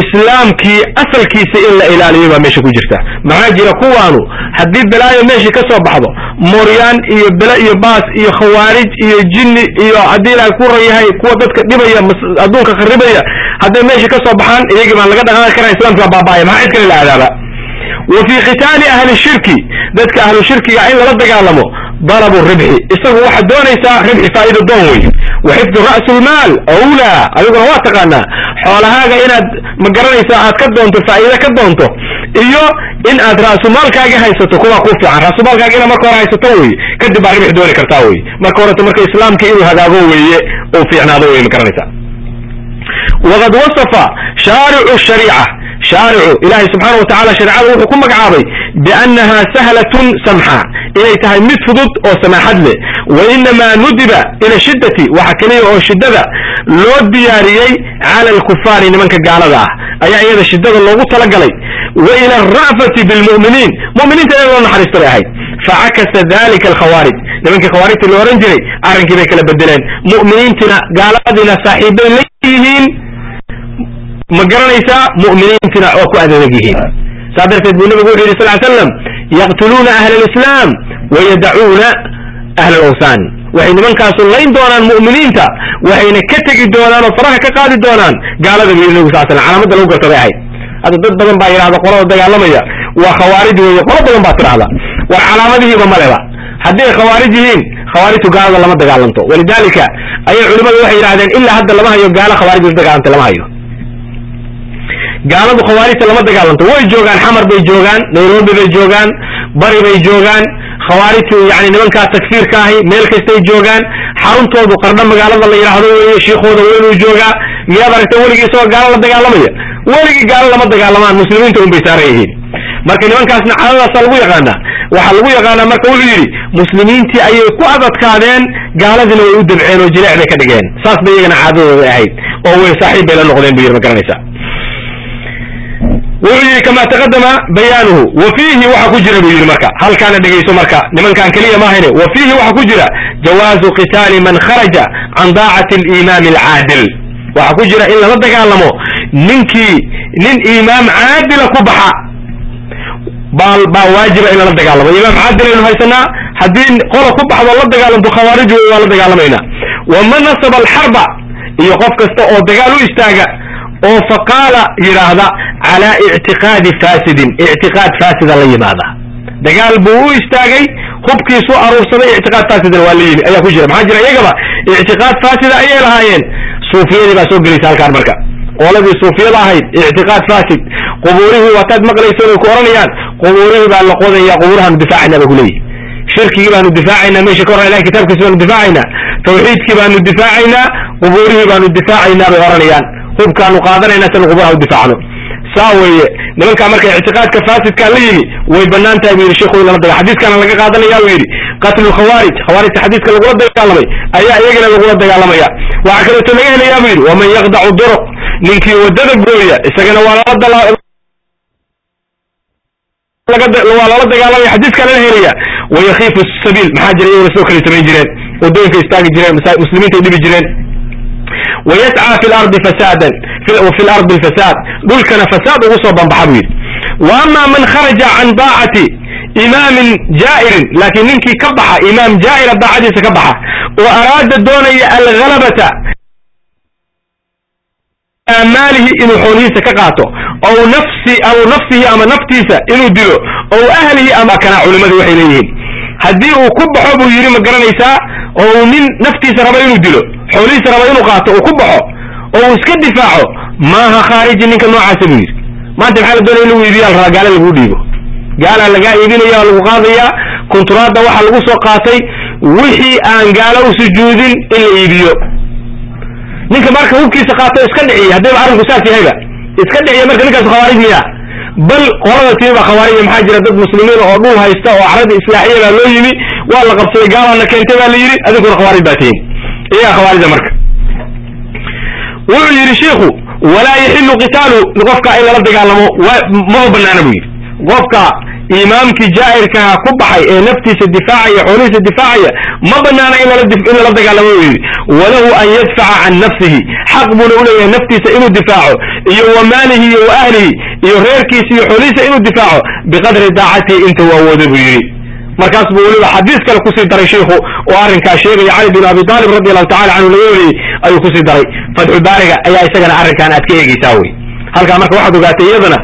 Islaamkii asalkiisa in la ilaaliyo baa meesha ku jirta. Maxaa jira kuwaanu? Haddii balaayo meeshii ka soo baxdo mooryaan iyo bele iyo baas iyo khawaarij iyo jinni iyo haddii ilaahay ku ran yahay kuwa dadka dhibaya adduunka kharibaya hadday meeshii ka soo baxaan iyagii baan laga dhaqaaqi karaa islamki baa baaba'aya maxaa cid kale la aadaaba wa fii khitaali ahli shirki dadka ahlu shirkiga in lala dagaalamo dalabu ribxi. Isagu waxaad doonaysaa ribxi faa'iida doon wey wa xifdu ra'su lmaal awlaa adiguna waa taqaanaa. Xoolahaaga inaad ma garanaysaa aad ka doonto faa'iide ka doonto iyo in aad ra'sumaalkaaga haysato kuwaa ku fiican. Ra'sumaalkaaga inaad marka hore haysato wey kadib baa ribxi dooni kartaa wey. Marka horeta marka islaamka inuu hagaago weeye uu fiicnaado wey ma garanaysaa. Waqad wasafa shaaricu shariica shaaricu ilaahay subxaana wa tacala shareecada wuxuu ku magacaabay biannaha sahlatun samxa inay tahay mid fudud oo samaaxad leh. Wa inamaa nudiba ila shiddati waxa keliya oo shiddada loo diyaariyey cala alkufaari nimanka gaalada ah. Ayaa iyada shiddada loogu talagalay. Wa ila alra'fati bilmu'miniin mu'miniinta in loo naxariista bay ahayd. Facakasa dalika alkhawaarij nimankii khawaarijta la ohan jiray arrinkii bay kala bedeleen. Mu'miniintina gaaladiina saaxiibbay la ma garanaysaa mu'miniintina waa ku adeeg yihiin. Saa darteed buu nabigu wuxu yidhi sal slam yaqtuluuna ahla alislaam wayadacuuna ahla alawthan waxay nimankaasu layn doonaan mu'miniinta waxayna ka tegi doonaan oo faraha ka qaadi doonaan gaalada bu yidhi nabigu sal slam calaamadda lagu garta bay ahayd hadda dad badan baa yidhahda qolada dagaalamaya waa khawaarij weeye. Qolo badan baa tidhahda war calaamadihiiba maleba hadday khawaarij yihiin khawaarijtu gaalada lama dagaalanto. Walidaalika ayay culimmadu waxay yidhahdeen ilaa hadda lama hayo gaalo khawaarij la lama hayo gaaladu khawaarijta lama dagaalanto. Way joogaan xamar bay joogaan nairobi bay joogaan bari bay joogaan khawaarijtu yani nimankaa takfiirka ahi meel kastay joogaan xaruntoodu qardho magaalada la yidhaahdo weeye shiikooda weynuu joogaa miyaad aragta weligii isagoo gaalo la dagaalamaya? Weligii gaalo lama dagaalamaan muslimiinta un bay saaran yihiin. Marka nimankaasna cadadaasa lagu yaqaanaa. Waxaa lagu yaqaanaa marka wuxuu yidhi muslimiintii ayay ku adadkaadeen gaaladina way u dabceen oo jileec bay ka dhigeen. Saas bay iyagana caadadooda ahayd. Oo way saaxiib bay la noqdeen bu yidhi ma garanaysaa wuxuu yidhi kama taqadama bayaanuhu. Wa fiihi waxa ku jira buu yidhi marka. Halkaana dhegayso marka. Nimankan keliya maahane wa fiihi waxa ku jira. Jawaazu qitaali man kharaja can daacati alimaami alcaadil. Waxa ku jira in lala dagaalamo. Ninkii nin imaam caadila ku baxa baa baa waajiba in lala dagaalamo. Imaam caadil aynu haysanaa haddii qola ku baxdo la dagaalamto khawaarij wey waa la dagaalamaynaa waman nasaba alxarba iyo qof kasta oo dagaal u istaaga oo faqaala yidhaahda calaa ictiqaadi fasidin ictiqaad faasida la yimaada. Dagaal buu u istaagay hubkiisu aruursaday ictiqaad fasidina waa la yimi ayaa ku jira. Maxaa jira iyagaba? Ictiqaad faasida ayay lahaayeen. Suufiyadii baa soo gelaysa halkaan marka. Qoladii suufiyada ahayd ictiqaad fasid qubuurihii waataad maqlaysoon ay ku odhanayaan qubuurihii baa la qodaya qubuurahaanu difaacayna bay kuleeyihi shirkigii baanu difaacaynaa meesha ka hor ilahay kitaabkiisi baanu difaacaynaa tawxiidkii baanu difaacaynaa qubuurihii baanu difaacaynaa bay odhanayaan hubkaanu qaadanayna si qubuuraha u saa weeye nimankaa marka ictiqaadka faasidkaa la yimi way bannaan tahay bu yidhi sheikhu in lala daga. Xadiiskana laga qaadanaya uu yidhi qatlu lkhawaarij khawaarijta xadiiska lagula dagaalamay ayaa iyagana lagula dagaalamaya. Waxaa kaleeto laga helayaa bu yidhi waman yaqdacu duruq. Ninkii waddada gooya isagana waa lala waa lala dagaalamaya. Xadiiska lala helaya wayakiifu sabiil maxaa jira iyaguna sidoo kale samayn jireen. Wadooyinka istaagi jireen muslimiinta ay dhibi jireen wayascى fi lardi fasaadan fi lardi fasaad dhulkana fasaad ugu soo banbaxa buu yidhi wa ama man kharaja can daacati imaamin jaa'irin laakiin ninkii ka baxa imaam jaa'ira daacadiisa ka baxa oo araada doonaya alhalabata maalihi inuu xoolihiisa ka qaato ow nafsi aw nafsihi ama naftiisa inuu dilo ow ahlihi ama kana culimadu waxay leeyihiin haddii uu ku baxo buu yidhi ma garanaysaa? Oo uu nin naftiisa rabo inuu dilo xoolihiisa rabo inuu qaato uu ku baxo oo uu iska difaaco maaha khaariji ninka noocaasa buu yidhi. Maanta maxaa la doonaya in lagu iibiya la rabaa gaala laguu dhiibo. Gaalaa lagaa iibinaya oo lagu qaadayaa kunturaadda waxaa lagu soo qaatay wixii aan gaalo u sujuudin in la iibiyo. Ninka marka hubkiisa qaato iska dhiciya haddiiba arrinku saas yahayba iska dhiciya marka ninkaas khawaarij miya bal qolada timi baa khawaarija maxaa jira dad muslimiin oo dhul haysta oo carada islaaxiya baa loo yimi waa la qabsaday gaalaana keentay baa la yidhi adinkuna khawaarij baa tihin. Iyagaa khawaarija marka. Wuxuu yidhi shiikhu walaa yaxilu qitaalu qofka in lala dagaalamo ma u banaana buu yidhi. Qofka imaamkii jaa'irkaha ku baxay ee naftiisa difaacaya xoolihiisa difaacaya ma banaana in lala dagaalamo yidhi walahu an yadfaca can nafsihi. Xaq buuna u naftiisa inuu difaaco iyo wa maalihi iyo wa ahlihi iyo reerkiisa iyo xoolihiisa inuu difaaco biqadri daacatihi inta uu awoodo buu yidhi. Markaas buu weliba xadiis kale ku sii daray shiikhu oo arrinkaa sheegaya cali bin abi aalib radi allahu tacala canhu laga wariyey ayuu ku sii daray. Fatxu baariga ayaa isagana arrinkan aad ka eegeysaa wey halkaa marka waxaad ogaatay iyadana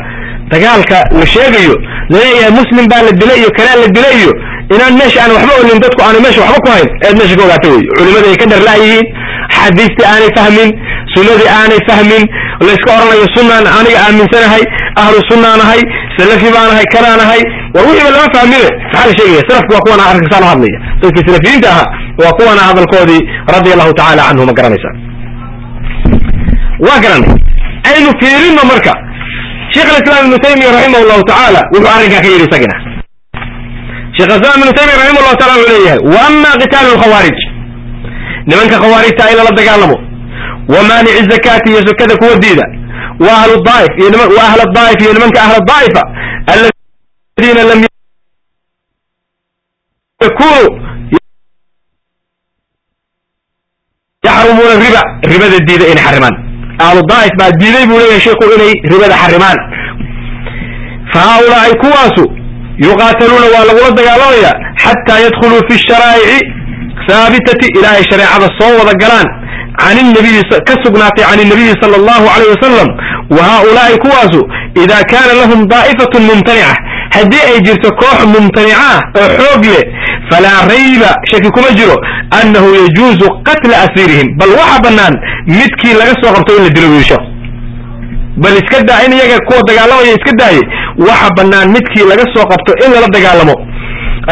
dagaalka la sheegayo la leeyahay muslim baa la dilay iyo kanaa la dilay iyo inaan meesha aan waxba olin dadku aanay meesha waxba ku hayn eed meesha ka ogaata wey culimada ay ka dharla'yihiin xadiistii aanay fahmin sunnadii aanay fahmin layska odhanayo sunnaan aniga aaminsanahay ahlu sunnaanahay salafi baanahay kanaanahay war wixiiba lama fahmine. Maxaa la sheegaya salafku waa kuwana arrinkasaano hadlaya. Dadkii salafiyiinta ahaa waa kuwana hadalkoodii radia allahu tacala canhu ma garanaysaa. Waa garanay aynu fiirino marka sheekh alislaam ibnu taymiya raximah llahu tacaala wuxuu arrinkaa ka yidhi isagina. Sheekh alislaam ibnu taymiya raximah llahu taala wuxuu leeyahay wa ama qitaalu lkhawaarij nimanka khawaarijta in lala dagaalamo. Wa maanici zakaati iyo zakada kuwa diida. Wa ahlu daaif iyo nima wa ahla daaif iyo nimanka ahla daa'ifa. Aladiina lam yakunu yaxrumuuna riba. Ribada diida inay xarimaan ahlu daa'if baa diiday buu leeyahay sheikhu inay ribada xarimaan fa haaulaai kuwaasu yuqaataluuna waa lagula dagaalamaya xataa yadkhuluu fi sharaa'ici haabitati ilaa ay shareecada soo wada galaan can nabiyi ka sugnaatay can nabiyi sala allahu alayh wasalam wa haaulaai kuwaasu ida kaana lahum daa'ifatun mumtanica. Haddii ay jirto koox mumtanica ah oo xoog leh falaa rayba shaki kuma jiro annahu yajuuzu qatla asiirihim bal waxa bannaan midkii laga soo qabto in la dilo wiisho bal iska daa in iyaga kuwa dagaalamaya iska daaye waxa bannaan midkii laga soo qabto in lala dagaalamo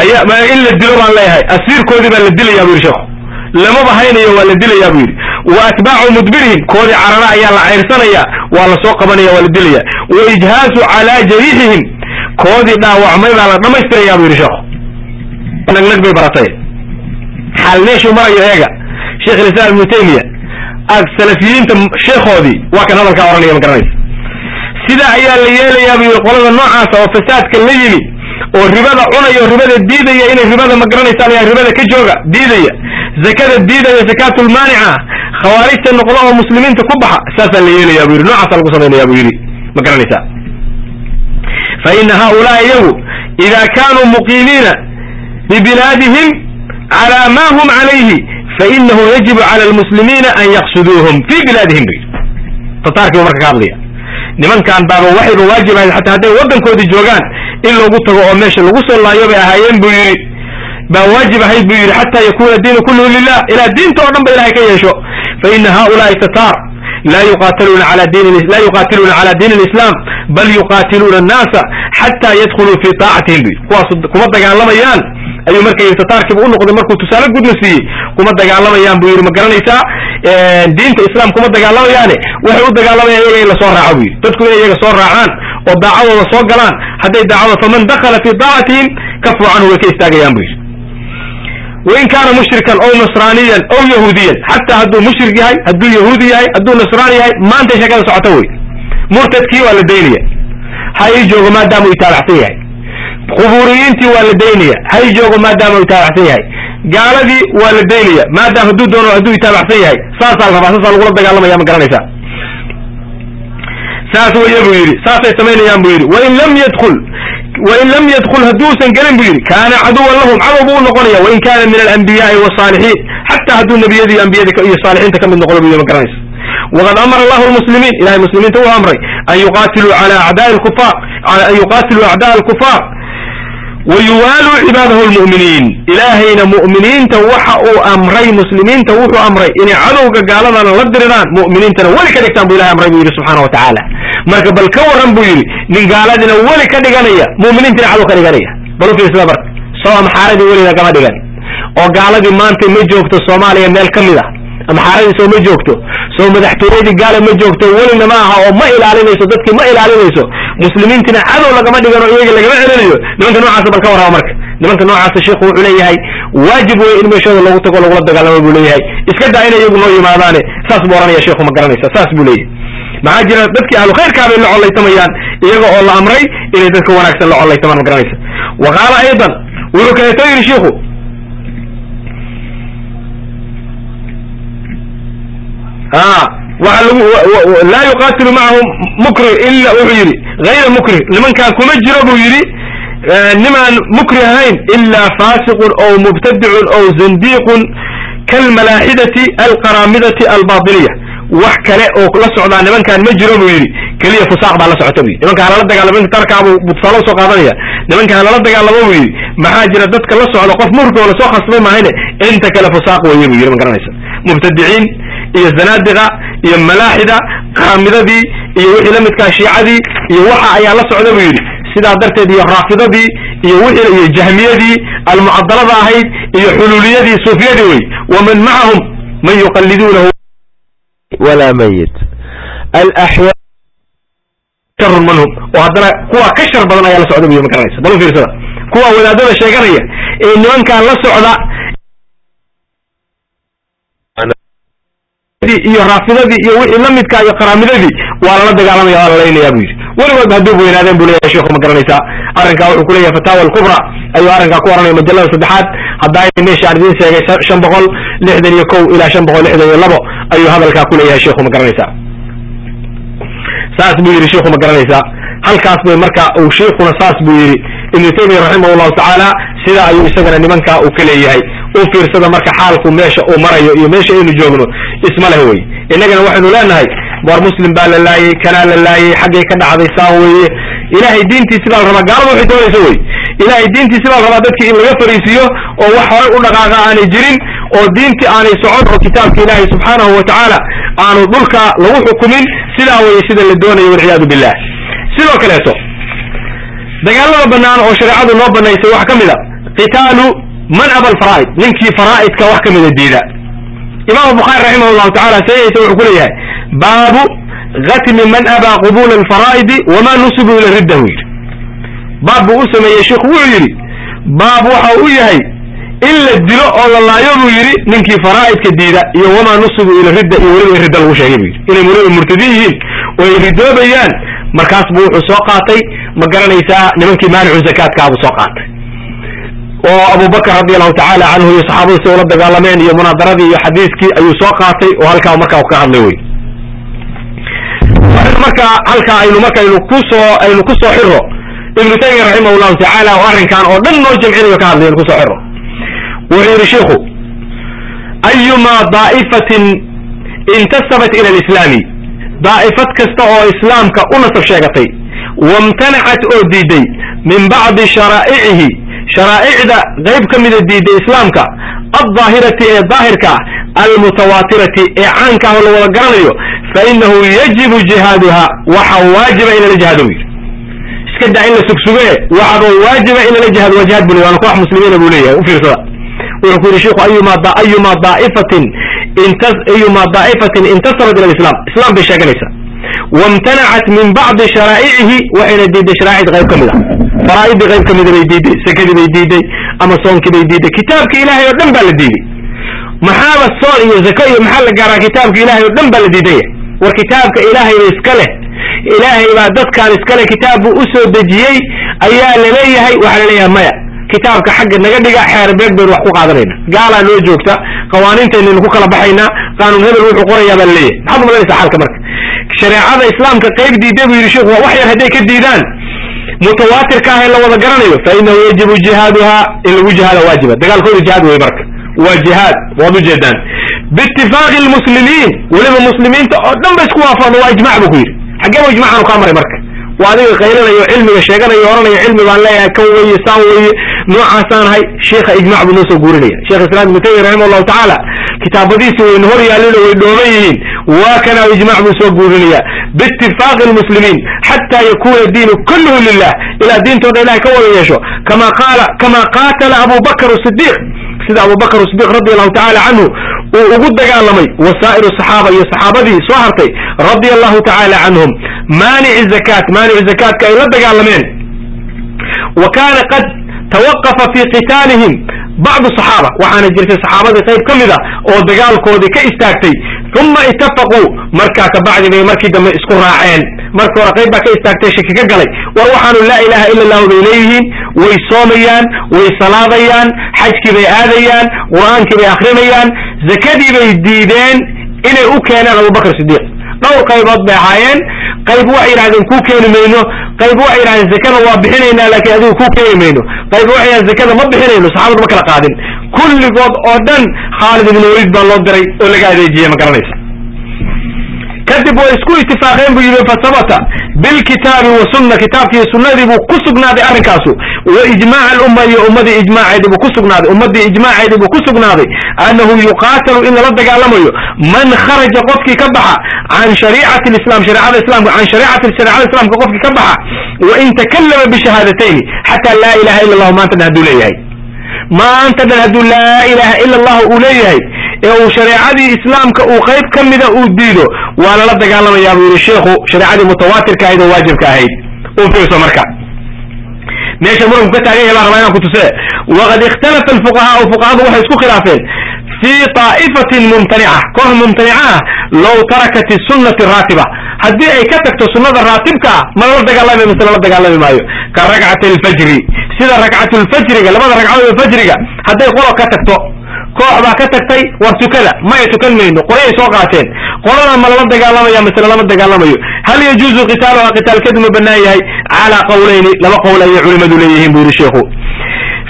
ayaa in la dilo baan leeyahay asiirkoodii baa la dilayaa bu yidhi sheekhu lamaba haynayo waa la dilayaa buu yidhi wa atbaacu mudbirihim koodii carara ayaa la cayrsanaya waa la soo qabanaya waa la dilaya wa ijhaazu calaa jariixihim koodii dhaawacmay baa la dhammaystirayaa bu yidhi sheekhu nagnag bay baratay. Xaal meeshuu marayo eega. Sheekh ilislaam ibnu taymiya ag salafiyiinta sheekhoodii waa kan hadalkaa ohanaya ma garanaysa sidaa ayaa la yeelayaa buu yidhi qolada noocaasa oo fasaadka la yimi oo ribada cunaya ribada diidaya inay ribada ma garanaysaan ayaa ribada ka jooga diidaya. Zakada diidaya zakaatulmaanica khawaarijta noqdo oo muslimiinta ku baxa saasaa la yeelaya bu yidhi noocaasa lagu samaynaya buu yidhi ma garanaysaa. Fa ina haaulaa iyagu ida kaanuu muqiimiina calaa hum calayhi fainahu yajibu cala almuslimiina an yaqsuduuhum fi bilaadihim bu yidhi tataarkii bu marka ka hadlaya nimankan baaba waxayba waajib ahayd xataa hadday waddankoodii joogaan in loogu tago oo meesha lagu soo laayo bay ahaayeen buu yidhi baa waajib ahayd buu yidhi xataa yakuuna diinu kulluhu lilah ilaa diinta oo dhan ba ilahay ka yeesho fa ina haulaai tataar laa yuqaatiluuna ala diin laa yuqaatiluuna cala diin اlislam ayuu marka yidhi tataarkiiba u noqday markuu tusaale gudna siiyey. Kuma dagaalamayaan buu yidhi ma garanaysaa diinta islam kuma dagaalamayaane waxay u dagaalamayaan iyaga in la soo raaco buu yidhi. Dadku inay iyaga soo raacaan oo daacadooda soo galaan hadday daacada faman dakhala fi daacatihim kafuu canhu way ka istaagayaan buu yidhi. Wain kaana mushrikan ow nasraaniyan ow yahuudiyan xataa hadduu mushrik yahay hadduu yahuudi yahay hadduu nasraani yahay maantay sheekada socota wey murtadkii waa la daynaya. Ha ii joogo maadaama uu itaabacsan yahay qubuuriyiintii waa la daynaya. Ha ii joogo maadaama uu itaabacsan yahay. Gaaladii waa la daynaya. Maadaama hadduu doono hadduu itaabacsan yahay saasaa la rabaa saasaa lagula dagaalamaya ma garanaysaa. Saas weye buu yidhi. Saasay samaynayaan buu yidhi. Wain lam yadkul wain lam yadkul hadduusan gelin buu yidhi. Kaana caduwan lahum cadow buu u noqonaya. Wain kaana min alambiyaai wasaalixiin xataa hadduu nebiyadii ambiyadii iyo saalixiinta ka mid noqdo yidhi ma garanaysa. Waqad amara allahu lmuslimiin ilahay muslimiinta uu amray an yuqaatiluu cala acdaai lkufaar an yuqaatiluu acdaa alkufaar wayuwaaluu cibaadahu lmu'miniin ilaahayna mu'miniinta waxa uu amray muslimiinta wuxuu amray inay cadowga gaaladana la diriraan mu'miniintana weli ka dhigtaan buu ilahay amray buu yidhi subxaana wa tacaala marka bal ka warran buu yidhi nin gaaladina weli ka dhiganaya mu'miniintina cadow ka dhiganaya bal u fiirsada marka soo amxaaradii weliga kama dhigan oo gaaladii maanta ma joogto soomaaliya meel ka mid a amxaaradii soo ma joogto. Soo madaxtooyadii gaala ma joogto welina ma aha oo ma ilaalinayso dadkii ma ilaalinayso. Muslimiintina cadow lagama dhigano iyaga lagama celinayo. Nimanka noocaasa bal ka warraba marka. Nimanka noocaasa sheikhu wuxuu leeyahay waajib wey in meeshooda loogu tago lagula dagaalamo buu leeyahay. Iska daa inay iyagu noo yimaadaane saas buu ohanaya sheikhu ma garanaysa saas buu leeyahay. Maxaa jira dadkii ahlu khayrkaa bay la collaytamayaan iyaga oo la amray inay dadka wanaagsan la collaytamaan ma garanaysa. Wa qaala aydan wuxuu kaleeto yidhi shiikhu waxa lagu laa yuqaatilu macahum mukri ila wuxuu yidhi hayra mukri. Nimankaan kuma jiro buu yidhi nimaan mukri ahayn ilaa faasiqun ow mubtadicun ow zandiiqun kalmalaaxidati alqaraamidati albaatiniya wax kale oo la socdaa nimankaan ma jiro buu yidhi keliya fusaaq baa la socota bu yidhi. Nimanka halala dagaalamo ninka tarkaabuu tusaale u soo qaadanaya. Nimanka halala dagaalamo buu yidhi maxaa jira dadka la socda qof murka oo la soo khasbay maahayne inta kale fusaaq weeye buu yidhi ma garanaysa. Mubtadiciin iyo zanaadiqa iyo malaaxida qaamidadii iyo wixii la midkaa shiicadii iyo waxa ayaa la socda buu yidhi. Sidaa darteed iyo raafidadii iyo wixii iyo jahmiyadii almucadalada ahayd iyo xuluuliyadii suufiyadii wey waman macahum man yuqaliduunahu walaa mayit. Sharun manhum oo haddana kuwa ka shar badan ayaa la socda buy ma garanaysa balu fiirsada. Kuwa wadaadada sheeganaya ee nimankaan la socda iyo raafidadii iyo wixii la iyo qaraamidadii waa lala dagaalamaya waa la laynayaa bu yidhi. Weligoodba hadduu weynaadeen buu leeyahay sheikhu ma garanaysaa. Arrinkaa wuxuu ku leeyahay fataawa alkubra ayuu arrinkaa ku oranaya majalada saddexaad. Haddaa meesha aan idiin sheegay shan boqol lixdan iyo kow ilaa shan boqol lixdan iyo labo ayuu hadalkaa ku leeyahay sheikhu ma garanaysaa. Saas buu yidhi shiikhu ma garanaysaa. Halkaas bay marka uu shiikhuna saas buu yidhi ibnu taymiya raximah llahu tacaala sidaa ayuu isagana nimankaa uu ka leeyahay. U fiirsada marka xaalku meesha uu marayo iyo meesha aynu joogno isma leh wey innagana waxaynu leenahay war muslim baa la laayey kanaa la laayey xaggay ka dhacday saan weeye ilaahay diintiisi baa la rabaa gaalada waxay doonaysa wey ilaahay diintiisi baa la rabaa dadkii in laga fariisiiyo oo wax horay u dhaqaaqa aanay jirin oo diintii aanay socon oo kitaabka ilaahay subxaanahu wa tacaala aanu dhulka lagu xukumin sidaa weye sida la doonayo walciyaadu billah sidoo kaleeto dagaalada bannaan oo shareecadu noo banaysay waxaa ka mid a qitaalu man aba alfaraa'id ninkii faraa'idka wax ka mida diida imaamu bukhaari raximah llahu tacala saxiixiisa wuxuu ku baabu gatmi man abaa qubula alfaraa'idi wamaa nusibu ila ridda buu yidhi. Baab buu u sameeyey sheikhu wuxuu yidhi baab waxa u yahay in la dilo oo la laayo buu yidhi ninkii faraa'idka diida iyo wamaa nusibu ila ridda iyo weliba in ridda lagu sheegay buu yidhi. Inay weliba murtadiin yihiin oo ay ridoobayaan markaas buu wuxuu soo qaatay ma garanaysaa nimankii maanicu zakaadkaa buu soo qaatay oo abubakr radi allahu tacaala canhu iyo saxaabadu si ula dagaalameen iyo munaadaradii iyo xadiiskii ayuu soo qaatay oo halkaa markaa ka hadlay wey marka halkaa aynu markaynu ku soo aynu ku soo xiro ibnu taymiya raximah llahu tacaala oo arrinkan oo dhan noo jamcinayo ka hadlay aynu ku soo xiro wuxuu yidhi shiikhu ayuma daa'ifatin intasabat ila alislaami? Daa'ifad kasta oo islaamka u nasab sheegatay wamtanacat oo diiday min bacdi sharaa'icihi sharaa'icda qayb ka mida diiday islaamka aldaahirati ee daahirka ah almutawaatirati ee caanka ah oo la wada garanayo fa inahu yajibu jihaaduha waxa waajiba in lala jihaado buu yidhi. Iska daa in la sugsuge waxaba waajiba in lala jihaado waa jihaad buu waana koox muslimiina buu leeyahay u fiirsada. Wuxuu ku yidhi sheikhu ayuma ayuma daa'ifatin intas ayuma daa'ifatin intasabat ila alislam islam bay sheeganaysaa. Wamtanacat min bacdi sharaa'icihi waxayna diiday sharaa'icda qayb ka mid ah faraa'idii qayb ka mida bay diiday sakadii bay diiday ama soonkii bay diiday kitaabka ilaahay oo dhan baa la diiday maxaaba soon iyo zako iyo maxaa la gaaraa kitaabka ilaahay oo dhan baa la diidaya war kitaabka ilaahayba iska leh. Ilaahay baa dadkaan iska leh. Kitaab buu u dejiyey ayaa la leeyahay waxaa la leeyahay maya. Kitaabka xagga naga dhiga xeer beeg baynu wax ku qaadanayna. Gaalaa noo joogta qawaaniintaynaynu ku kala baxaynaa qaanuun hebel wuxuu qorayaa baa la leeyahay maxaad umalanaysaa xalka marka? Shareecada islaamka qayb diiday buu yidhi sheikhu waa wax yar hadday ka diidaan mutawaatirka ah ee la wada garanayo fa inahu yajibu jihaaduha in lagu jihaada waajiba. Dagaalkooda jihaad wey marka. Waa jihaad waad ujeedaan biitifaaqi lmuslimiin weliba muslimiinta oo dhan ba isku waafaqda waa ijmac buu ku yidhi. Xaggee bu ijmacaanu kaa maray marka waa adiga qaylanayo cilmiga sheeganayo oranaya cilmi baan leeyahay kan weeye saan weeye. Noocaasaan ahay sheikha ijmac buu noo soo guurinaya. Sheekh islam ibnu taymiya raximah allahu tacaala kitaabadiisi wayna hor yaalino way dhooban yihiin. Waa kana ijmac buu soo guurinaya. Biitifaaqi lmuslimiin xataa yakuna diinu kulluhu lilah ilaa diintooda ilahay ka wada yeesho. Kama qaala kama qaatala abu bakr sidiiq sida abu bakr sidiq radi allahu tacala canhu uu ugu dagaalamay wasaa'iru saxaaba iyo saxaabadii soo hartay radia allahu tacaala canhum maanici zakaat maanici zakaatka ay la dagaalameen. Wa kaana qad tawaqafa fi qitaalihim bacdu saxaaba waxaana jirtay saxaabadii qayb ka mida oo dagaalkoodii ka istaagtay. Uma itafaquu markaa kabacdi bay markii dambe isku raaceen. Marka hore qayb baa ka istaagtay shaki ka galay. War waxaanu laa ilaha ila allahu bay leeyihiin way soomayaan way salaadayaan xajkii bay aadayaan qur'aankii bay akrinayaan zakadii bay diideen inay u keenaan abubakr sidiiq dhowr qaybood bay ahaayeen. Qayb waxay yidhahdeen kuu keeni mayno. Qayb waxay yidhahdeen zakada waa bixinaynaa laakiin adigu kuu keeni mayno. Qayb waxay yidhahdeen zakada ma bixinayno saxaabadu ma kala qaadin. Kulligood oo dhan khaalid ibn waliid baa loo diray oo laga adeejiyey ma garanaysa kadib way isku itifaaqeen buu yidhi fasabata bilkitaabi wa sunna kitaabkiiyo sunnadii buu ku sugnaaday arrinkaasu wa ijmaac alumma iyo ummadii ijmaaceedii buu ku sugnaaday ummadii ijmaaceedii buu ku sugnaaday annahu yuqaatalu in lala dagaalamayo man kharaja qofkii ka baxa can shariicati lislam shareecada islamka can shariicati shareecada islamka qofkii ka baxa wa in takallama bishahaadatayn xataa laa ilaha illa allahu maanta dhan hadduu leeyahay maanta dhan hadduu laa ilaha ila allahu uu leeyahay ee uu shareecadii islaamka uu qayb ka mida uu diido waa lala dagaalamayaa buu yidhi sheikhu shareecadii mutawaatirka ahayd oo waajibka ahayd. U fiirso marka. Meesha muranku ka taagan yahay baan rabaa inaan ku tusee waqad ikhtalafa alfuqahaau fuqahadu waxay isku khilaafeen fii طaa'ifatin mumtanica koox mumtanica ah low tarakat sunnati raatiba haddii ay ka tagto sunnada raatibka ah ma lala dagaalami mise lala dagaalami maayo ka ragcati alfajri sida ragcatu lfajriga labada ragcadood fajriga hadday qolo ka tagto koox baa ka tagtay war tukada maya tukan mayno qoryay soo qaateen qoladan ma lala dagaalamaya masle lama dagaalamayo hal yajuuzu qitaaluha qitaalkeedu ma banaan yahay calaa qawlayni laba qowl ayay culimadu leeyihiin bu yidhi sheikhu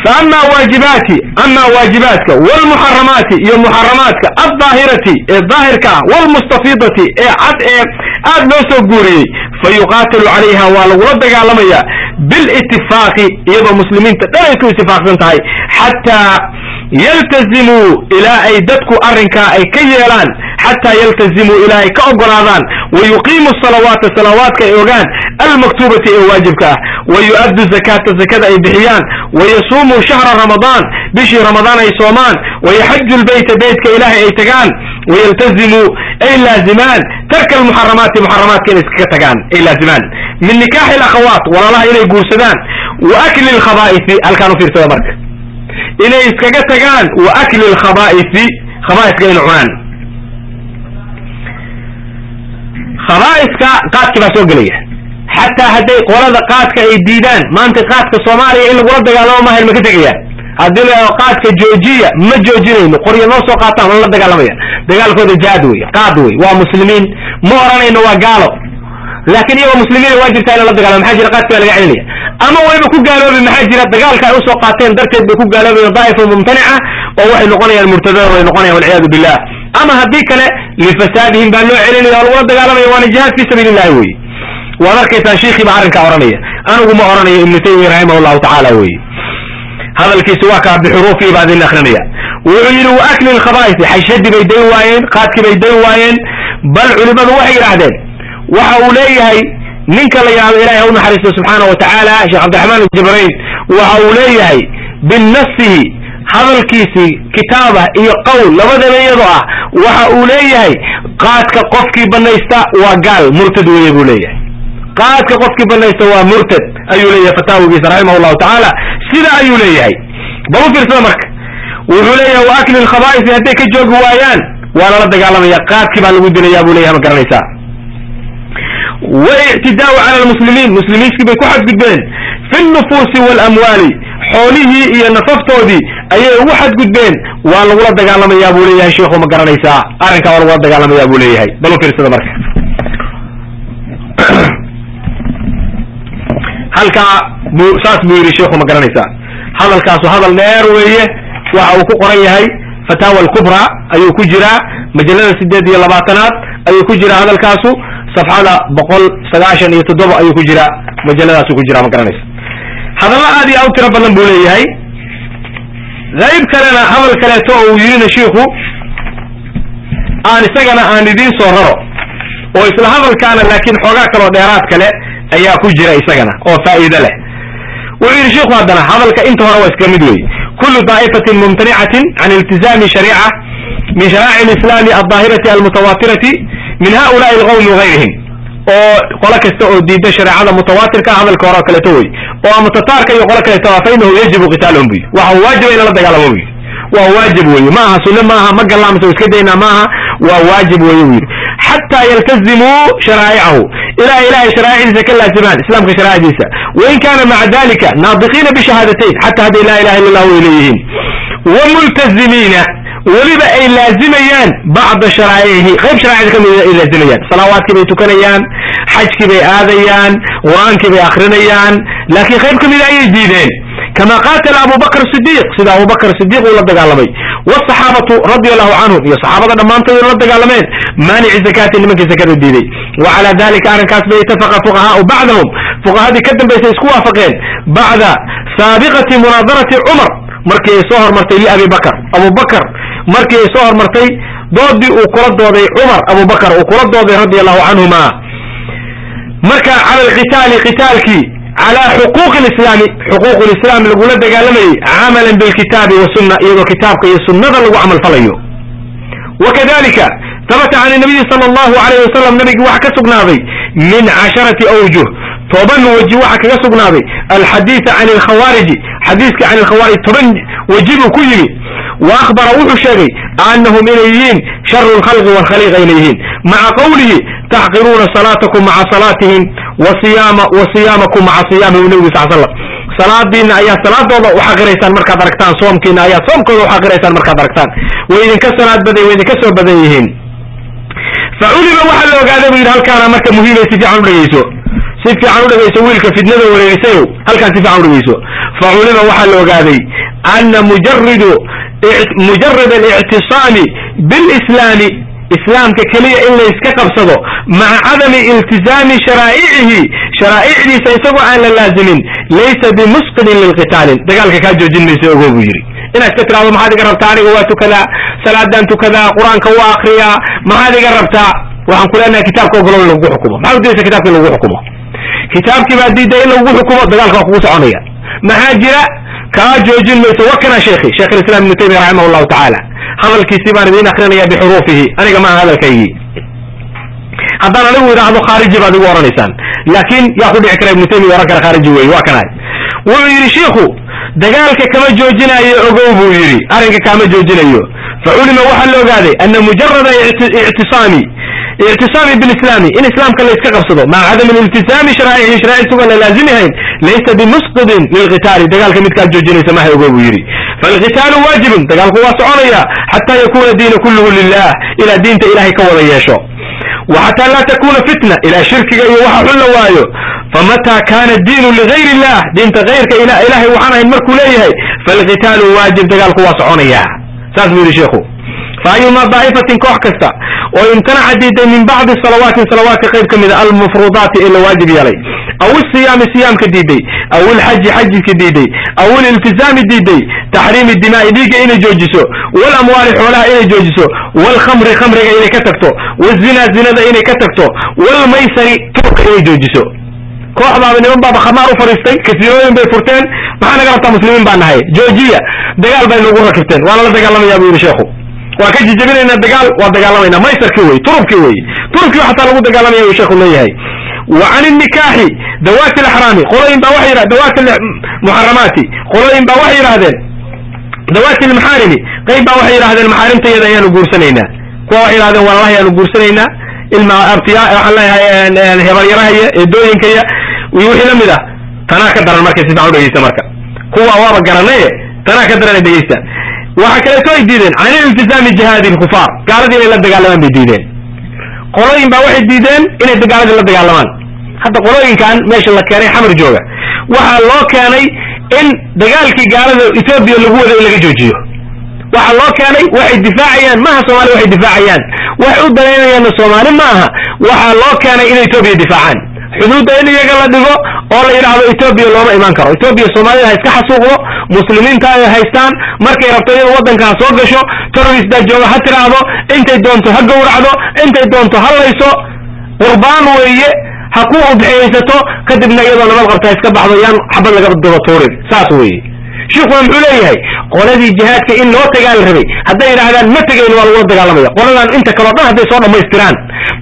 فأما waaجiباaتi أما waaجiباaتka والمحaرaمaaتi iyo محaرaمaaتka الظاahirati ee ظاahirka والمستفيضati ee cad ee aad loo soo guuriyey fayuqاatilu عalayha waa lagula dagaalamaya bاlاتiفاaqi iyadoo muslimiinta dhan ay ku itifaaqsan tahay xatىa yaltazimuu ilaa ay dadku arrinkaa ay ka yeelaan xataa yaltazimuu ilaa ay ka ogolaadaan wayuqiimu salawaata salawaadka ay wayasuumuu shahra ramadaan bishii ramadaan ay soomaan. Wayaxaju lbeyta beytka ilaahay ay tagaan. Wayaltazimuu ay laazimaan. Tarka almuxaramaati muxaramaadka inay iskaga tagaan ay laazimaan. Min nikaaxi alakhawaat walaalaha inay guursadaan. Wa akli lkhabaa'ifi halkaan u fiirsada marka. Inay iskaga tagaan wa akli lkhabaa'ifi khabaa'iska inay cunaan. Khabaa'iska qaadki baa soo gelaya xataa hadday qolada qaadka ay diidaan maanta qaadka soomaaliya in lagula dagaalamo mahayn ma ka tegayaan haddii la qaadka joojiya ma joojinayno. Qorya noo soo qaataan waa la dagaalamaya. Dagaalkooda jaad wey qaad wey waa muslimiin. Ma oranayno waa gaalo. Laakiin iyagoo muslimiina waa jirtaa in la dagaalamo maxaa jira qaadki baa laga celinaya? Ama wayba ku gaaloobi maxaa jira? Dagaalka ay u soo qaateen darteed bay ku gaaloobayan daa'ifa mumtanica oo waxay noqonayaan murtadada way noqonayan walciyaadu billah. Ama haddii kale lifasaadihim baa loo celinaya oo lagula dagaalamaya waana jihaad fi sabiili illahi weye waad arkaysaa shiikii baa arrinkaa oranaya. Anigu ma oranayo ibnu taymiya raximah llahu tacaala weye hadalkiisi waa kaa bixuruufii baa idin akrinaya wuxuu yidhi wa akli lkhabaaisi xashadii bay dayn waayeen qaadkii bay dayn waayeen bal culimadu waxay yidhaahdeen waxa uu leeyahay ninka la yidhahdo ilahay ha u naxariisto subxaana wa tacaala sheekh cabdiraxmaan jibrayn waxa uu leeyahay binafsihi hadalkiisii kitaabah iyo qowl labadaba iyadoo ah waxa uu leeyahay qaadka qofkii banaysta waa gaal murtad weeye buu leeyahay qaadka qofkii banaysta waa murtad ayuu leeyahay fataawigiisa raximah llahu tacaala. Sida ayuu leeyahay. Bal u fiirsada marka. Wuxuu leeyahay wa akli lkhabaaisi hadday ka joogi waayaan waa lala dagaalamaya qaadkii baa lagu dilayaa buu leeyahay ma garanaysaa. Waictidaau cala lmuslimiin muslimiinkii bay ku xadgudbeen. Fi nufuusi waalamwaali xoolihii iyo nafaftoodii ayay ugu xadgudbeen. Waa lagula dagaalamayaa buu leeyahay sheikhu ma garanaysaa. Arrinkaa waa lagula dagaalamayaa buu leeyahay. Bal u marka halkaa saas buu yidhi sheikhu ma garanaysaa. Hadalkaasu hadal dheer weeye waxa uu ku qoran yahay fataawa alkubra ayuu ku jiraa. Majalada sideed iyo labaatanaad ayuu ku jiraa hadalkaasu. Safxada boqol sagaashan iyo toddoba ayuu ku jiraa. Majaladaasu ku jiraa ma garanaysa. Hadalla aad iyo u tiro badan buu leeyahay. Qayb kalena hadal kaleeto oo uu yidhina shiiku aan isagana aan idiin soo raro oo isla hadalkaana laakiin xoogaa kaloo dheeraad kale ayaa ku jira isagana oo faa'iide leh. Wuxuu yidhi shiku haddana hadalka inta hore waa iska mid weeye kullu daa'ifatin mumtanicatin can iltizaami shariica min sharaa'ic alislaami aldaahirati almutawaatirati min haulaai alqawmi wagayrihim oo qolo kasta oo diida shareecada mutawaatirka hadalka hore oo kaleeto wey oo ama tataarka iyo qolo kaleeto fa inahu yajibu qitaaluhum buyi waxa waajiba in lala dagaalamo buyi waa waajib weeye ma aha sunne maaha ma gallaamsa iska daynaa maaha waa waajib weeye buu yidhi xataa yaltazimuu sharaa'icahu ilaa ilahay sharaa'icdiisa ka laazimaan islaamka sharaa'icdiisa wain kaana maca dalika naadiqiina bishahaadatayn xataa hadday laa ilaha illa allah way leeyihiin wa multazimiina weliba ay laazimayaan bacda sharaa'icihi qayb sharaa'icda ka mida ay laazimayaan salaawaadkii bay tukanayaan xajkii bay aadayaan qur'aankii bay akrinayaan laakiin qayb ka mida ayay diideen kama qaatala abu bakr sidiiq sida abu bakr sidiiq uu la dagaalamay wsaxaabatu radi allahu canhum iyo saxaabada dhammaantood la dagaalameen maanici zakaati nimankii zakada diiday wa calaa dalika arrinkaas bay itafaqa fuqahaau bacdahum fuqahadii ka dambaysay isku waafaqeen bacda saabiqati munaadarati cumar markii ay soo hormartay liabi bakr abu bakr markii ay soo hormartay doodii uu kula dooday cumar abu bakr uu kula dooday radi allahu canhuma marka cala alqitaali qitaalkii calى xuquuq اlislaami xuquuq lislaam lagula dagaalamayay camalan bilkitaabi wasuna iyadoo kitaabka iyo sunada lagu camal falayo wakadalika habata can nabiyi sala allahu alayh wasalam nabigi waxa ka sugnaaday min casharati awjuh. Toban weji waxa kaga sugnaaday. Alxadiida can alkhawaariji xadiiska can alkhawaarij toban weji buu ku yimi. Wa akhbara wuxuu sheegay anahum inay yihiin sharu lkhalqi walkhaliiqa inay yihiin maca qowlihi taxqiruuna salaatakum maca salaatihim wasiyaama wa maca siyaamihim nebigu sal slam salaadiina ayaa salaadooda u xaqiraysaan markaad aragtaan soomkiina ayaa soomkooda u xaqiraysaan markaad aragtaan. Way idinka salaad badan way idinka soo badan yihiin faculima waxaa la ogaaday buu yidhi halkaana marka muhiimay si fiican u dhegeyso si fiican u dhegeyso wiilka fitnada wareerisayow halkaan si fiican u dhegeyso faculima waxaa la ogaaday ana mujaridu mujarad alictisaami bilislaami islaamka keliya in layska qabsado maca cadami iltizaami sharaa'icihi sharaa'icdiisa isagoo aan la laazimin laysa bimusqidin lilqitaalin. Dagaalka kaa joojin maysa ogo buu yidhi. Inaad ka tirahdo maxaad iga rabtaa aniga waa tukadaa salaadaan tukadaa qur'aanka waa akriyaa maxaad iga rabtaa? Waxaan ku leenahay kitaabka ogolo in lagugu xukumo. Maxaad udaysa kitabka in lagugu xukumo? Kitaabkii baa diiday in lagugu xukumo dagaalka waa kugu soconaya. Maxaa jira kaa joojin mayso wa kana sheekhi sheekh alislam ibnu taymiya raximah allahu tacaala hadalkiisii baan idiin akrinaya bixuruufihi aniga maaha hadalkaygii haddaan anigu idhaahdo khaariji baad igu oranaysaan. Laakiin yaa ku dhici kara ibnu taymiya oran kara khaariji weeye waa kanahay wuxuu yidhi shiikhu dagaalka kama joojinayo ogow buu yidhi arrinka kaama joojinayo. Faculima waxaa la ogaaday ana mujarada ictisaami ictisaami bilislaami in islaamka layska qabsado maca cadami iltisaami sharaa'ihi sharaa'ic sugan la laazimihayn laysa bimusqidin lilqitaali dagaalka midkaa joojinaysa maha ogow buu yidhi. Falqitaalu waajibun dagaalku waa soconaya xataa yakuna diina kulluhu lilah ilaa diinta ilahay ka wada yeesho وxatى laa takuna fitna ilaa shirkiga iyo waxa xun la waayo famataa kana diinu ligayr الlah diinta kayrka ilahay waxaan ahayn markuu leeyahay falqitaalu waajib dagaalku waa soconaya saas buu yihi sheikhu faayuma daa'ifatin koox kasta oo imtanaca diiday min bacdi salawaati salawaatka qayb ka mida almafruudaati ee la waajib yeelay aw isiyaami siyaamka diiday aw ilxaji xajidka diiday aw ililtizaami diiday taxriimi dimaa'i dhiigga inay joojiso walamwaali xoolaha inay joojiso waalkhamri khamriga inay ka tagto wazina zinada inay ka tagto waalmaysari turka inay joojiso koox baaba niman baaba khamaar u fadhiistay kasiirooyin bay furteen maxaa naga rabtaa muslimiin baa nahay joojiya dagaal bay nagu rakibteen waana la dagaalamaya buu yidhi sheekhu waa ka jijabinaynaa dagaal waa dagaalamayna maysarkii wey turubkii wey. Turubkii xataa lagu dagaalamaya uu sheekhu leeyahay wa can innikaaxi dawaati alaxraami. Qolooyin baa waxay yidha dawaati muxaramaati qolooyin baa waxay yidhahdeen dawaati almaxaarimi. Qeyb baa waxay yidhahdeen maxaarimta ayaanu guursanaynaa. Kuwa waxay yidhahdeen wallahi yaanu guursanaynaa. Ilma abtiya waxaan leeyahay hebaryarahaya eedooyinkaya iyo wixii la mid ah. Tanaa ka daran marka si fiican u dhegeysta marka. Kuwa waaba garanaye tanaa ka daran ay dhegeystaan waxa kaleeto ay diideen can iltizaami jihaadi lkufaar gaaladii inay la dagaalamaan bay diideen. Qolooyin baa waxay diideen inay gaaladii la dagaalamaan hadda qolooyinkan meesha la keenay xamar jooga. Waxaa loo keenay in dagaalkii gaalada etoobiya lagu wada in laga joojiyo. Waxaa loo keenay waxay difaacayaan maaha soomaali waxay difaacayaan. Waxay u danaynayaanna soomaali ma aha. Waxaa loo keenay inay etoobiya difaacaan xuduudda in iyaga la dhigo oo la yidhaahdo etoobiya looma imaan karo. Etoobiya soomaalida ha iska xasuuqdo muslimiinta ay haystaan markay rabto iyada waddanka ha soo gasho terroristaa jooga ha tiraahdo intay doonto ha gowracdo intay doonto ha layso. Qurbaan weeye ha ku udxiyaysato kadibna iyadoo nabad qabta ha iska baxdo yaan xabad laga daba tuurin. Saas weeye shiikhuna muxuu leeyahay qoladii jihaadka in loo tagaa la rabay hadday yidhaahdaan ma tegayn waa lagula dagaalamaya qoladan inta kaleo dhan hadday soo dhammaystiraan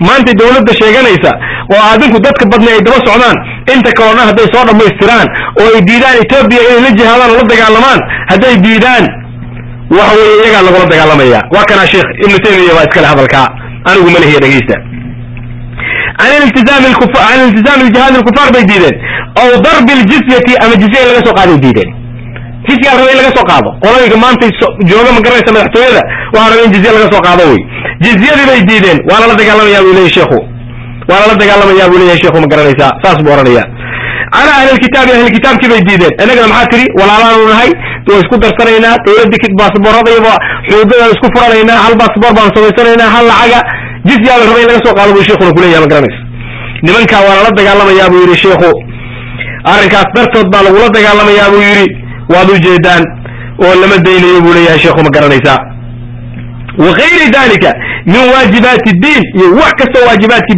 maanta dawladda sheeganaysa oo adinku dadka badnay ay daba socdaan inta kaleo dhan hadday soo dhammaystiraan oo ay diidaan etoobiya inay la jihaadaan oo la dagaalamaan hadday diidaan waxa weeye iyagaa lagula dagaalamaya waa kanaa sheekh ibnu taymiya baa iskale hadalkaa anigu ma lehiya dhegeysta can iltizaami can iltizaami jihaad lkufaar bay diideen aw darbi ljizyati ama jizya laga soo qaaday diideen jizya raba in laga soo qaado. Qolooyinka maanta jooga ma garanaysa madaxtooyada waxaa raba in jizya laga soo qaado wey. Jizyadii bay diideen. Waana la dagaalamayaa buu leeyahy sheekhu waana la dagaalamayaa buu leeyahay sheekhu ma garanaysaa saas buu oranaya cala ahli lkitaabi ahli kitaabkii bay diideen. Innagana maxaa tiri walaalaanu nahay waa isku darsanaynaa dawladda baasboorada iyo xuduudadaan isku furanaynaa hal baasboor baan samaysanaynaa hal lacaga. Jizyaa la in laga soo qaado buu sheekuna kuleeyahay ma garanaysa. Nimankaa waa lala dagaalamayaa buu yidhi sheekhu arrinkaas dartood baa lagula dagaalamayaa buu yidhi waad ujeedaan oo lama daynayo buu leeyahay sheekhu ma garanaysaa wagayri dalika min waajibaati diin iyo wax kastoo waajibaadki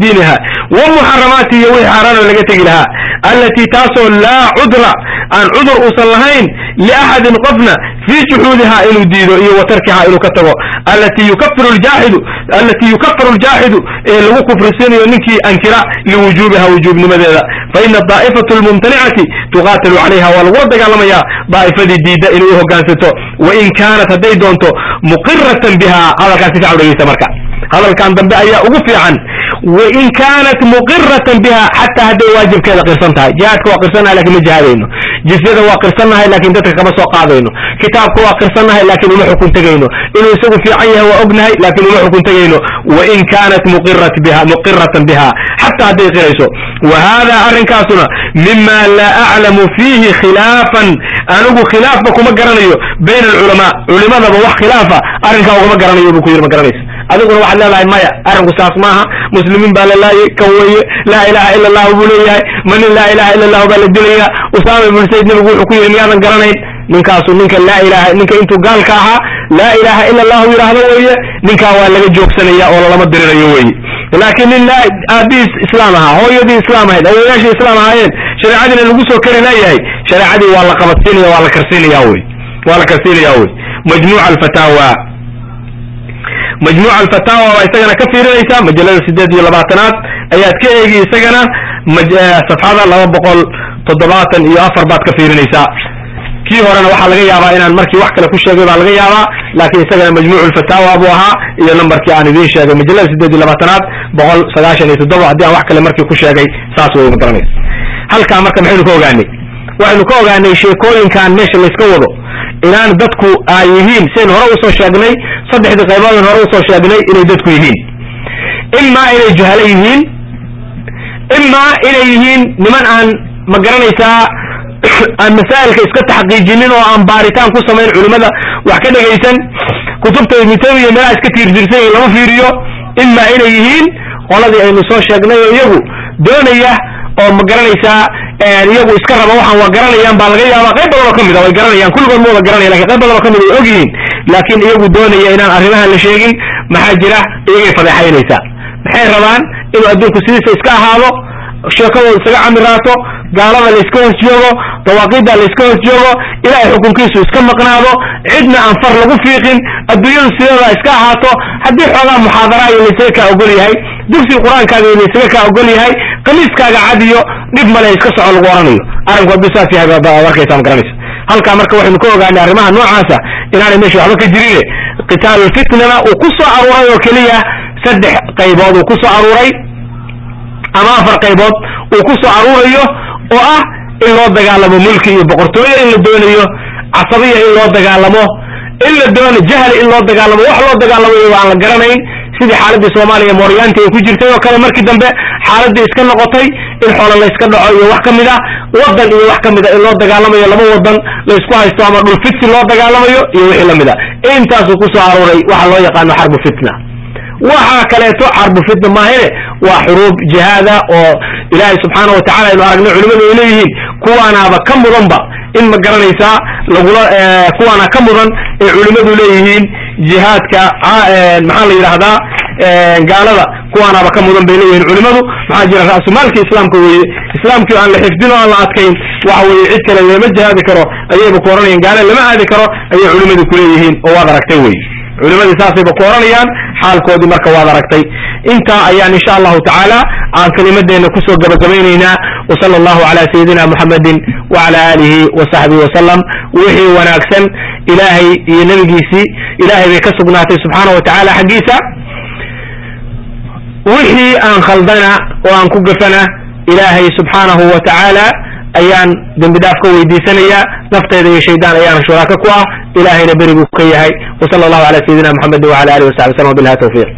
wa muxaramaati iyo wixii xaaraanoo laga tegi lahaa allatii taasoo laa cudra aan cudur uusan lahayn liaxadin qofna fii juxuudiha inuu diido iyo wa tarkiha inuu ka tago allatii yukafiru ljaaxidu ee lagu kufrisiinayo ninkii ankira liwujuubiha wujuubnimadeeda faina daa'ifatu lmumtanicati tuqaatilu calayha waa lagula dagaalamayaa daa'ifadii diidda inay u hogaansato wain kaanat hadday doonto muqiratan biha hadalkaan si fiican dhegeysta marka hadalkan dambe ayaa ugu fiican. Wain kaanat muqiratan biha xataa hadday waajibkeeda qirsan tahay. Jihaadka waa qirsannaha laakiin ma jihaadayno jizyada waa qirsannahay laakiin dadka kama soo qaadayno. Kitaabka waa qirsannahay laakiin uma xukun tegayno. Inuu isagu fiican yahay waa ognahay laakiin uma xukun tegayno. Wain kaanat muqiratan biha xataa hadday qirayso. Wa hada arrinkaasuna mima laa aclamu fiihi khilaafan. Anigu khilaafba kuma garanayo bayna alculamaa culimadaba wax khilaafa arrinkaa ugama garanayo buu ku yidhi ma garanaysa adiguna waxaad leedahay maya. Arrinku saas maaha. Muslimiin baa la laayay kan weeye. Laa ilaha ila allahu buu leeyahay. Manin laa ilaha ila allahu baa la dilaya usaama ibnu sayd nebigu wuxuu ku yidhi miyaadan garanayn? Ninkaasu ninka laa ilaha ninka intuu gaalka ahaa laa ilaha ila allahu yidhaahdo weeye ninkaa waa laga joogsanaya oo lalama dirirayo weeye. Laakiin nin aabihiis islaam ahaa hooyadii islaam ahayd awoyaashii islaam ahaayeen shareecadiina lagu soo kari laayahay shareecadii waa la qabadsiinaya waa la karsiinaya wey waa la karsiinaya wey majmuuca alfataawa majmuuca alfataawa waa isagana ka fiirinaysaa majalada sideed iyo labaatanaad. Ayaad ka eegi isagana safxada laba boqol toddobaatan iyo afar baad ka fiirinaysaa kii horena waxaa laga yaabaa inaan markii wax kale ku sheegay baa laga yaabaa laakiin isagana majmuucu lfataawa buu ahaa iyo nambarkii aan idiin sheegay. Majalada sideed iyo labaatanaad boqol sagaashan iyo toddoba haddii aan wax kale markii ku sheegay saas way ma garanaysa halkaa marka maxaynu ka ogaanay waxaynu ka ogaanay sheekooyinkan meesha layska wado. Inaan dadku ay yihiin sidayn hore u soo sheegnay saddexdii qayboodin hore u soo sheegnay inay dadku yihiin. Imaa inay juhalo yihiin imaa inay yihiin niman aan ma garanaysaa aan masaa'ilka iska taxqiijinin oo aan baaritaan ku samayn culimmada wax ka dhegaysan kutubta ibnu taymiya meelaha iska tiirtiirsan lama fiiriyo imaa inay yihiin qoladii aynu soo sheegnay oo iyagu doonaya oo ma garanaysaa iyagu iska raba waxaan waa garanayaan baa laga yaabaa. Qayb badan oo ka mid a way garanayaan. Kulligood ma wada garanaya laakiin qayb badan oo ka mid ay og yihiin laakiin iyagu doonaya inaan arrimahan la sheegin maxaa jira iyagay fadeexaynaysaa. Maxay rabaan inuu adduunku sidiisa iska ahaado sheekadooda isaga camiraato gaalada layska hoos joogo dawaaqiidda layska hoos joogo ilaahay xukunkiisu iska maqnaado cidna aan far lagu fiiqin adduunyadu sideeda iska ahaato haddii xoogaa muxaadara iyo laysaga kaa ogol yahay dugsiga qur'aankaaga iyo laysaga kaa ogol yahay kamiiskaaga cad iyo dhib male iska soco lagu oranayo arrinku hadduu saas yahay baad arkaysaa ma halkaa marka waxaynu ka ogaanay arrimaha noocaasa inaanay meesha waxba ka jirine qitaalulfitnana uu ku soo aruuray oo keliya saddex qaybood uu ku soo aruuray ama afar qaybood uu ku soo aruurayo oo ah in loo dagaalamo mulki iyo boqortooyo in la doonayo casabiya in loo dagaalamo in la doono jahli in loo dagaalamo wax loo dagaalamo iyagoo aan la garanayn sidii xaaladii soomaaliya mooryaanta ay ku jirtay oo kale markii dambe xaaladii iska noqotay in xoolo layska dhaco iyo wax ka mid a wadan iyo wax ka mid a in loo dagaalamayo laba wadan laysku haysto ama dhul fitsi loo dagaalamayo iyo wixii la mid a intaasuu ku soo arooray waxa loo yaqaano xarbu fitna waxaa kaleeto xarbu fitna maahine. Waa xuruub jihaada oo ilaahay subxaana watacala aynu aragnay culimadu ay leeyihiin. Kuwaanaaba ka mudanba in ma garanaysaa lagula kuwaana ka mudan ay culimadu leeyihiin jihaadka maxaa la yidhaahdaa gaalada. Kuwaanaaba ka mudan bay leeyihiin culimadu. Maxaa jira ra'sumaalka islaamka weeye? Islaamkii aan la xifdin oo aan la adkayn. Waxa weeye cid kale lama jihaadi karo ayayba ku oranayaan gaale lama aadi karo ayay culimadu kuleeyihiin oo waad aragtay wey culimadii saasayba ku oranayaan xaalkoodii marka waad aragtay. Intaa ayaan insha allahu tacaala aan kelimadeena ku soo gabagabaynaynaa wasala allahu cala sayidina muxamedin wacala aalihi wa saxbihi wasalam wixii wanaagsan ilaahay iyo nebigiisii ilaahay bay ka sugnaatay subxaana wa tacaala xaggiisa. Wixii aan khaldana oo aan ku gafana ilaahay subxaanahu wa tacaala ayaan dembi dhaaf ka weydiisanayaa nafteyda iyo shaydaan ayaana shuraaka ku ah. Ilaahayna beriguu ka yahay. Wasala allahu cala sayidina muxamedin wacala alihi wasaxbi waslm wabilahi tawfiiq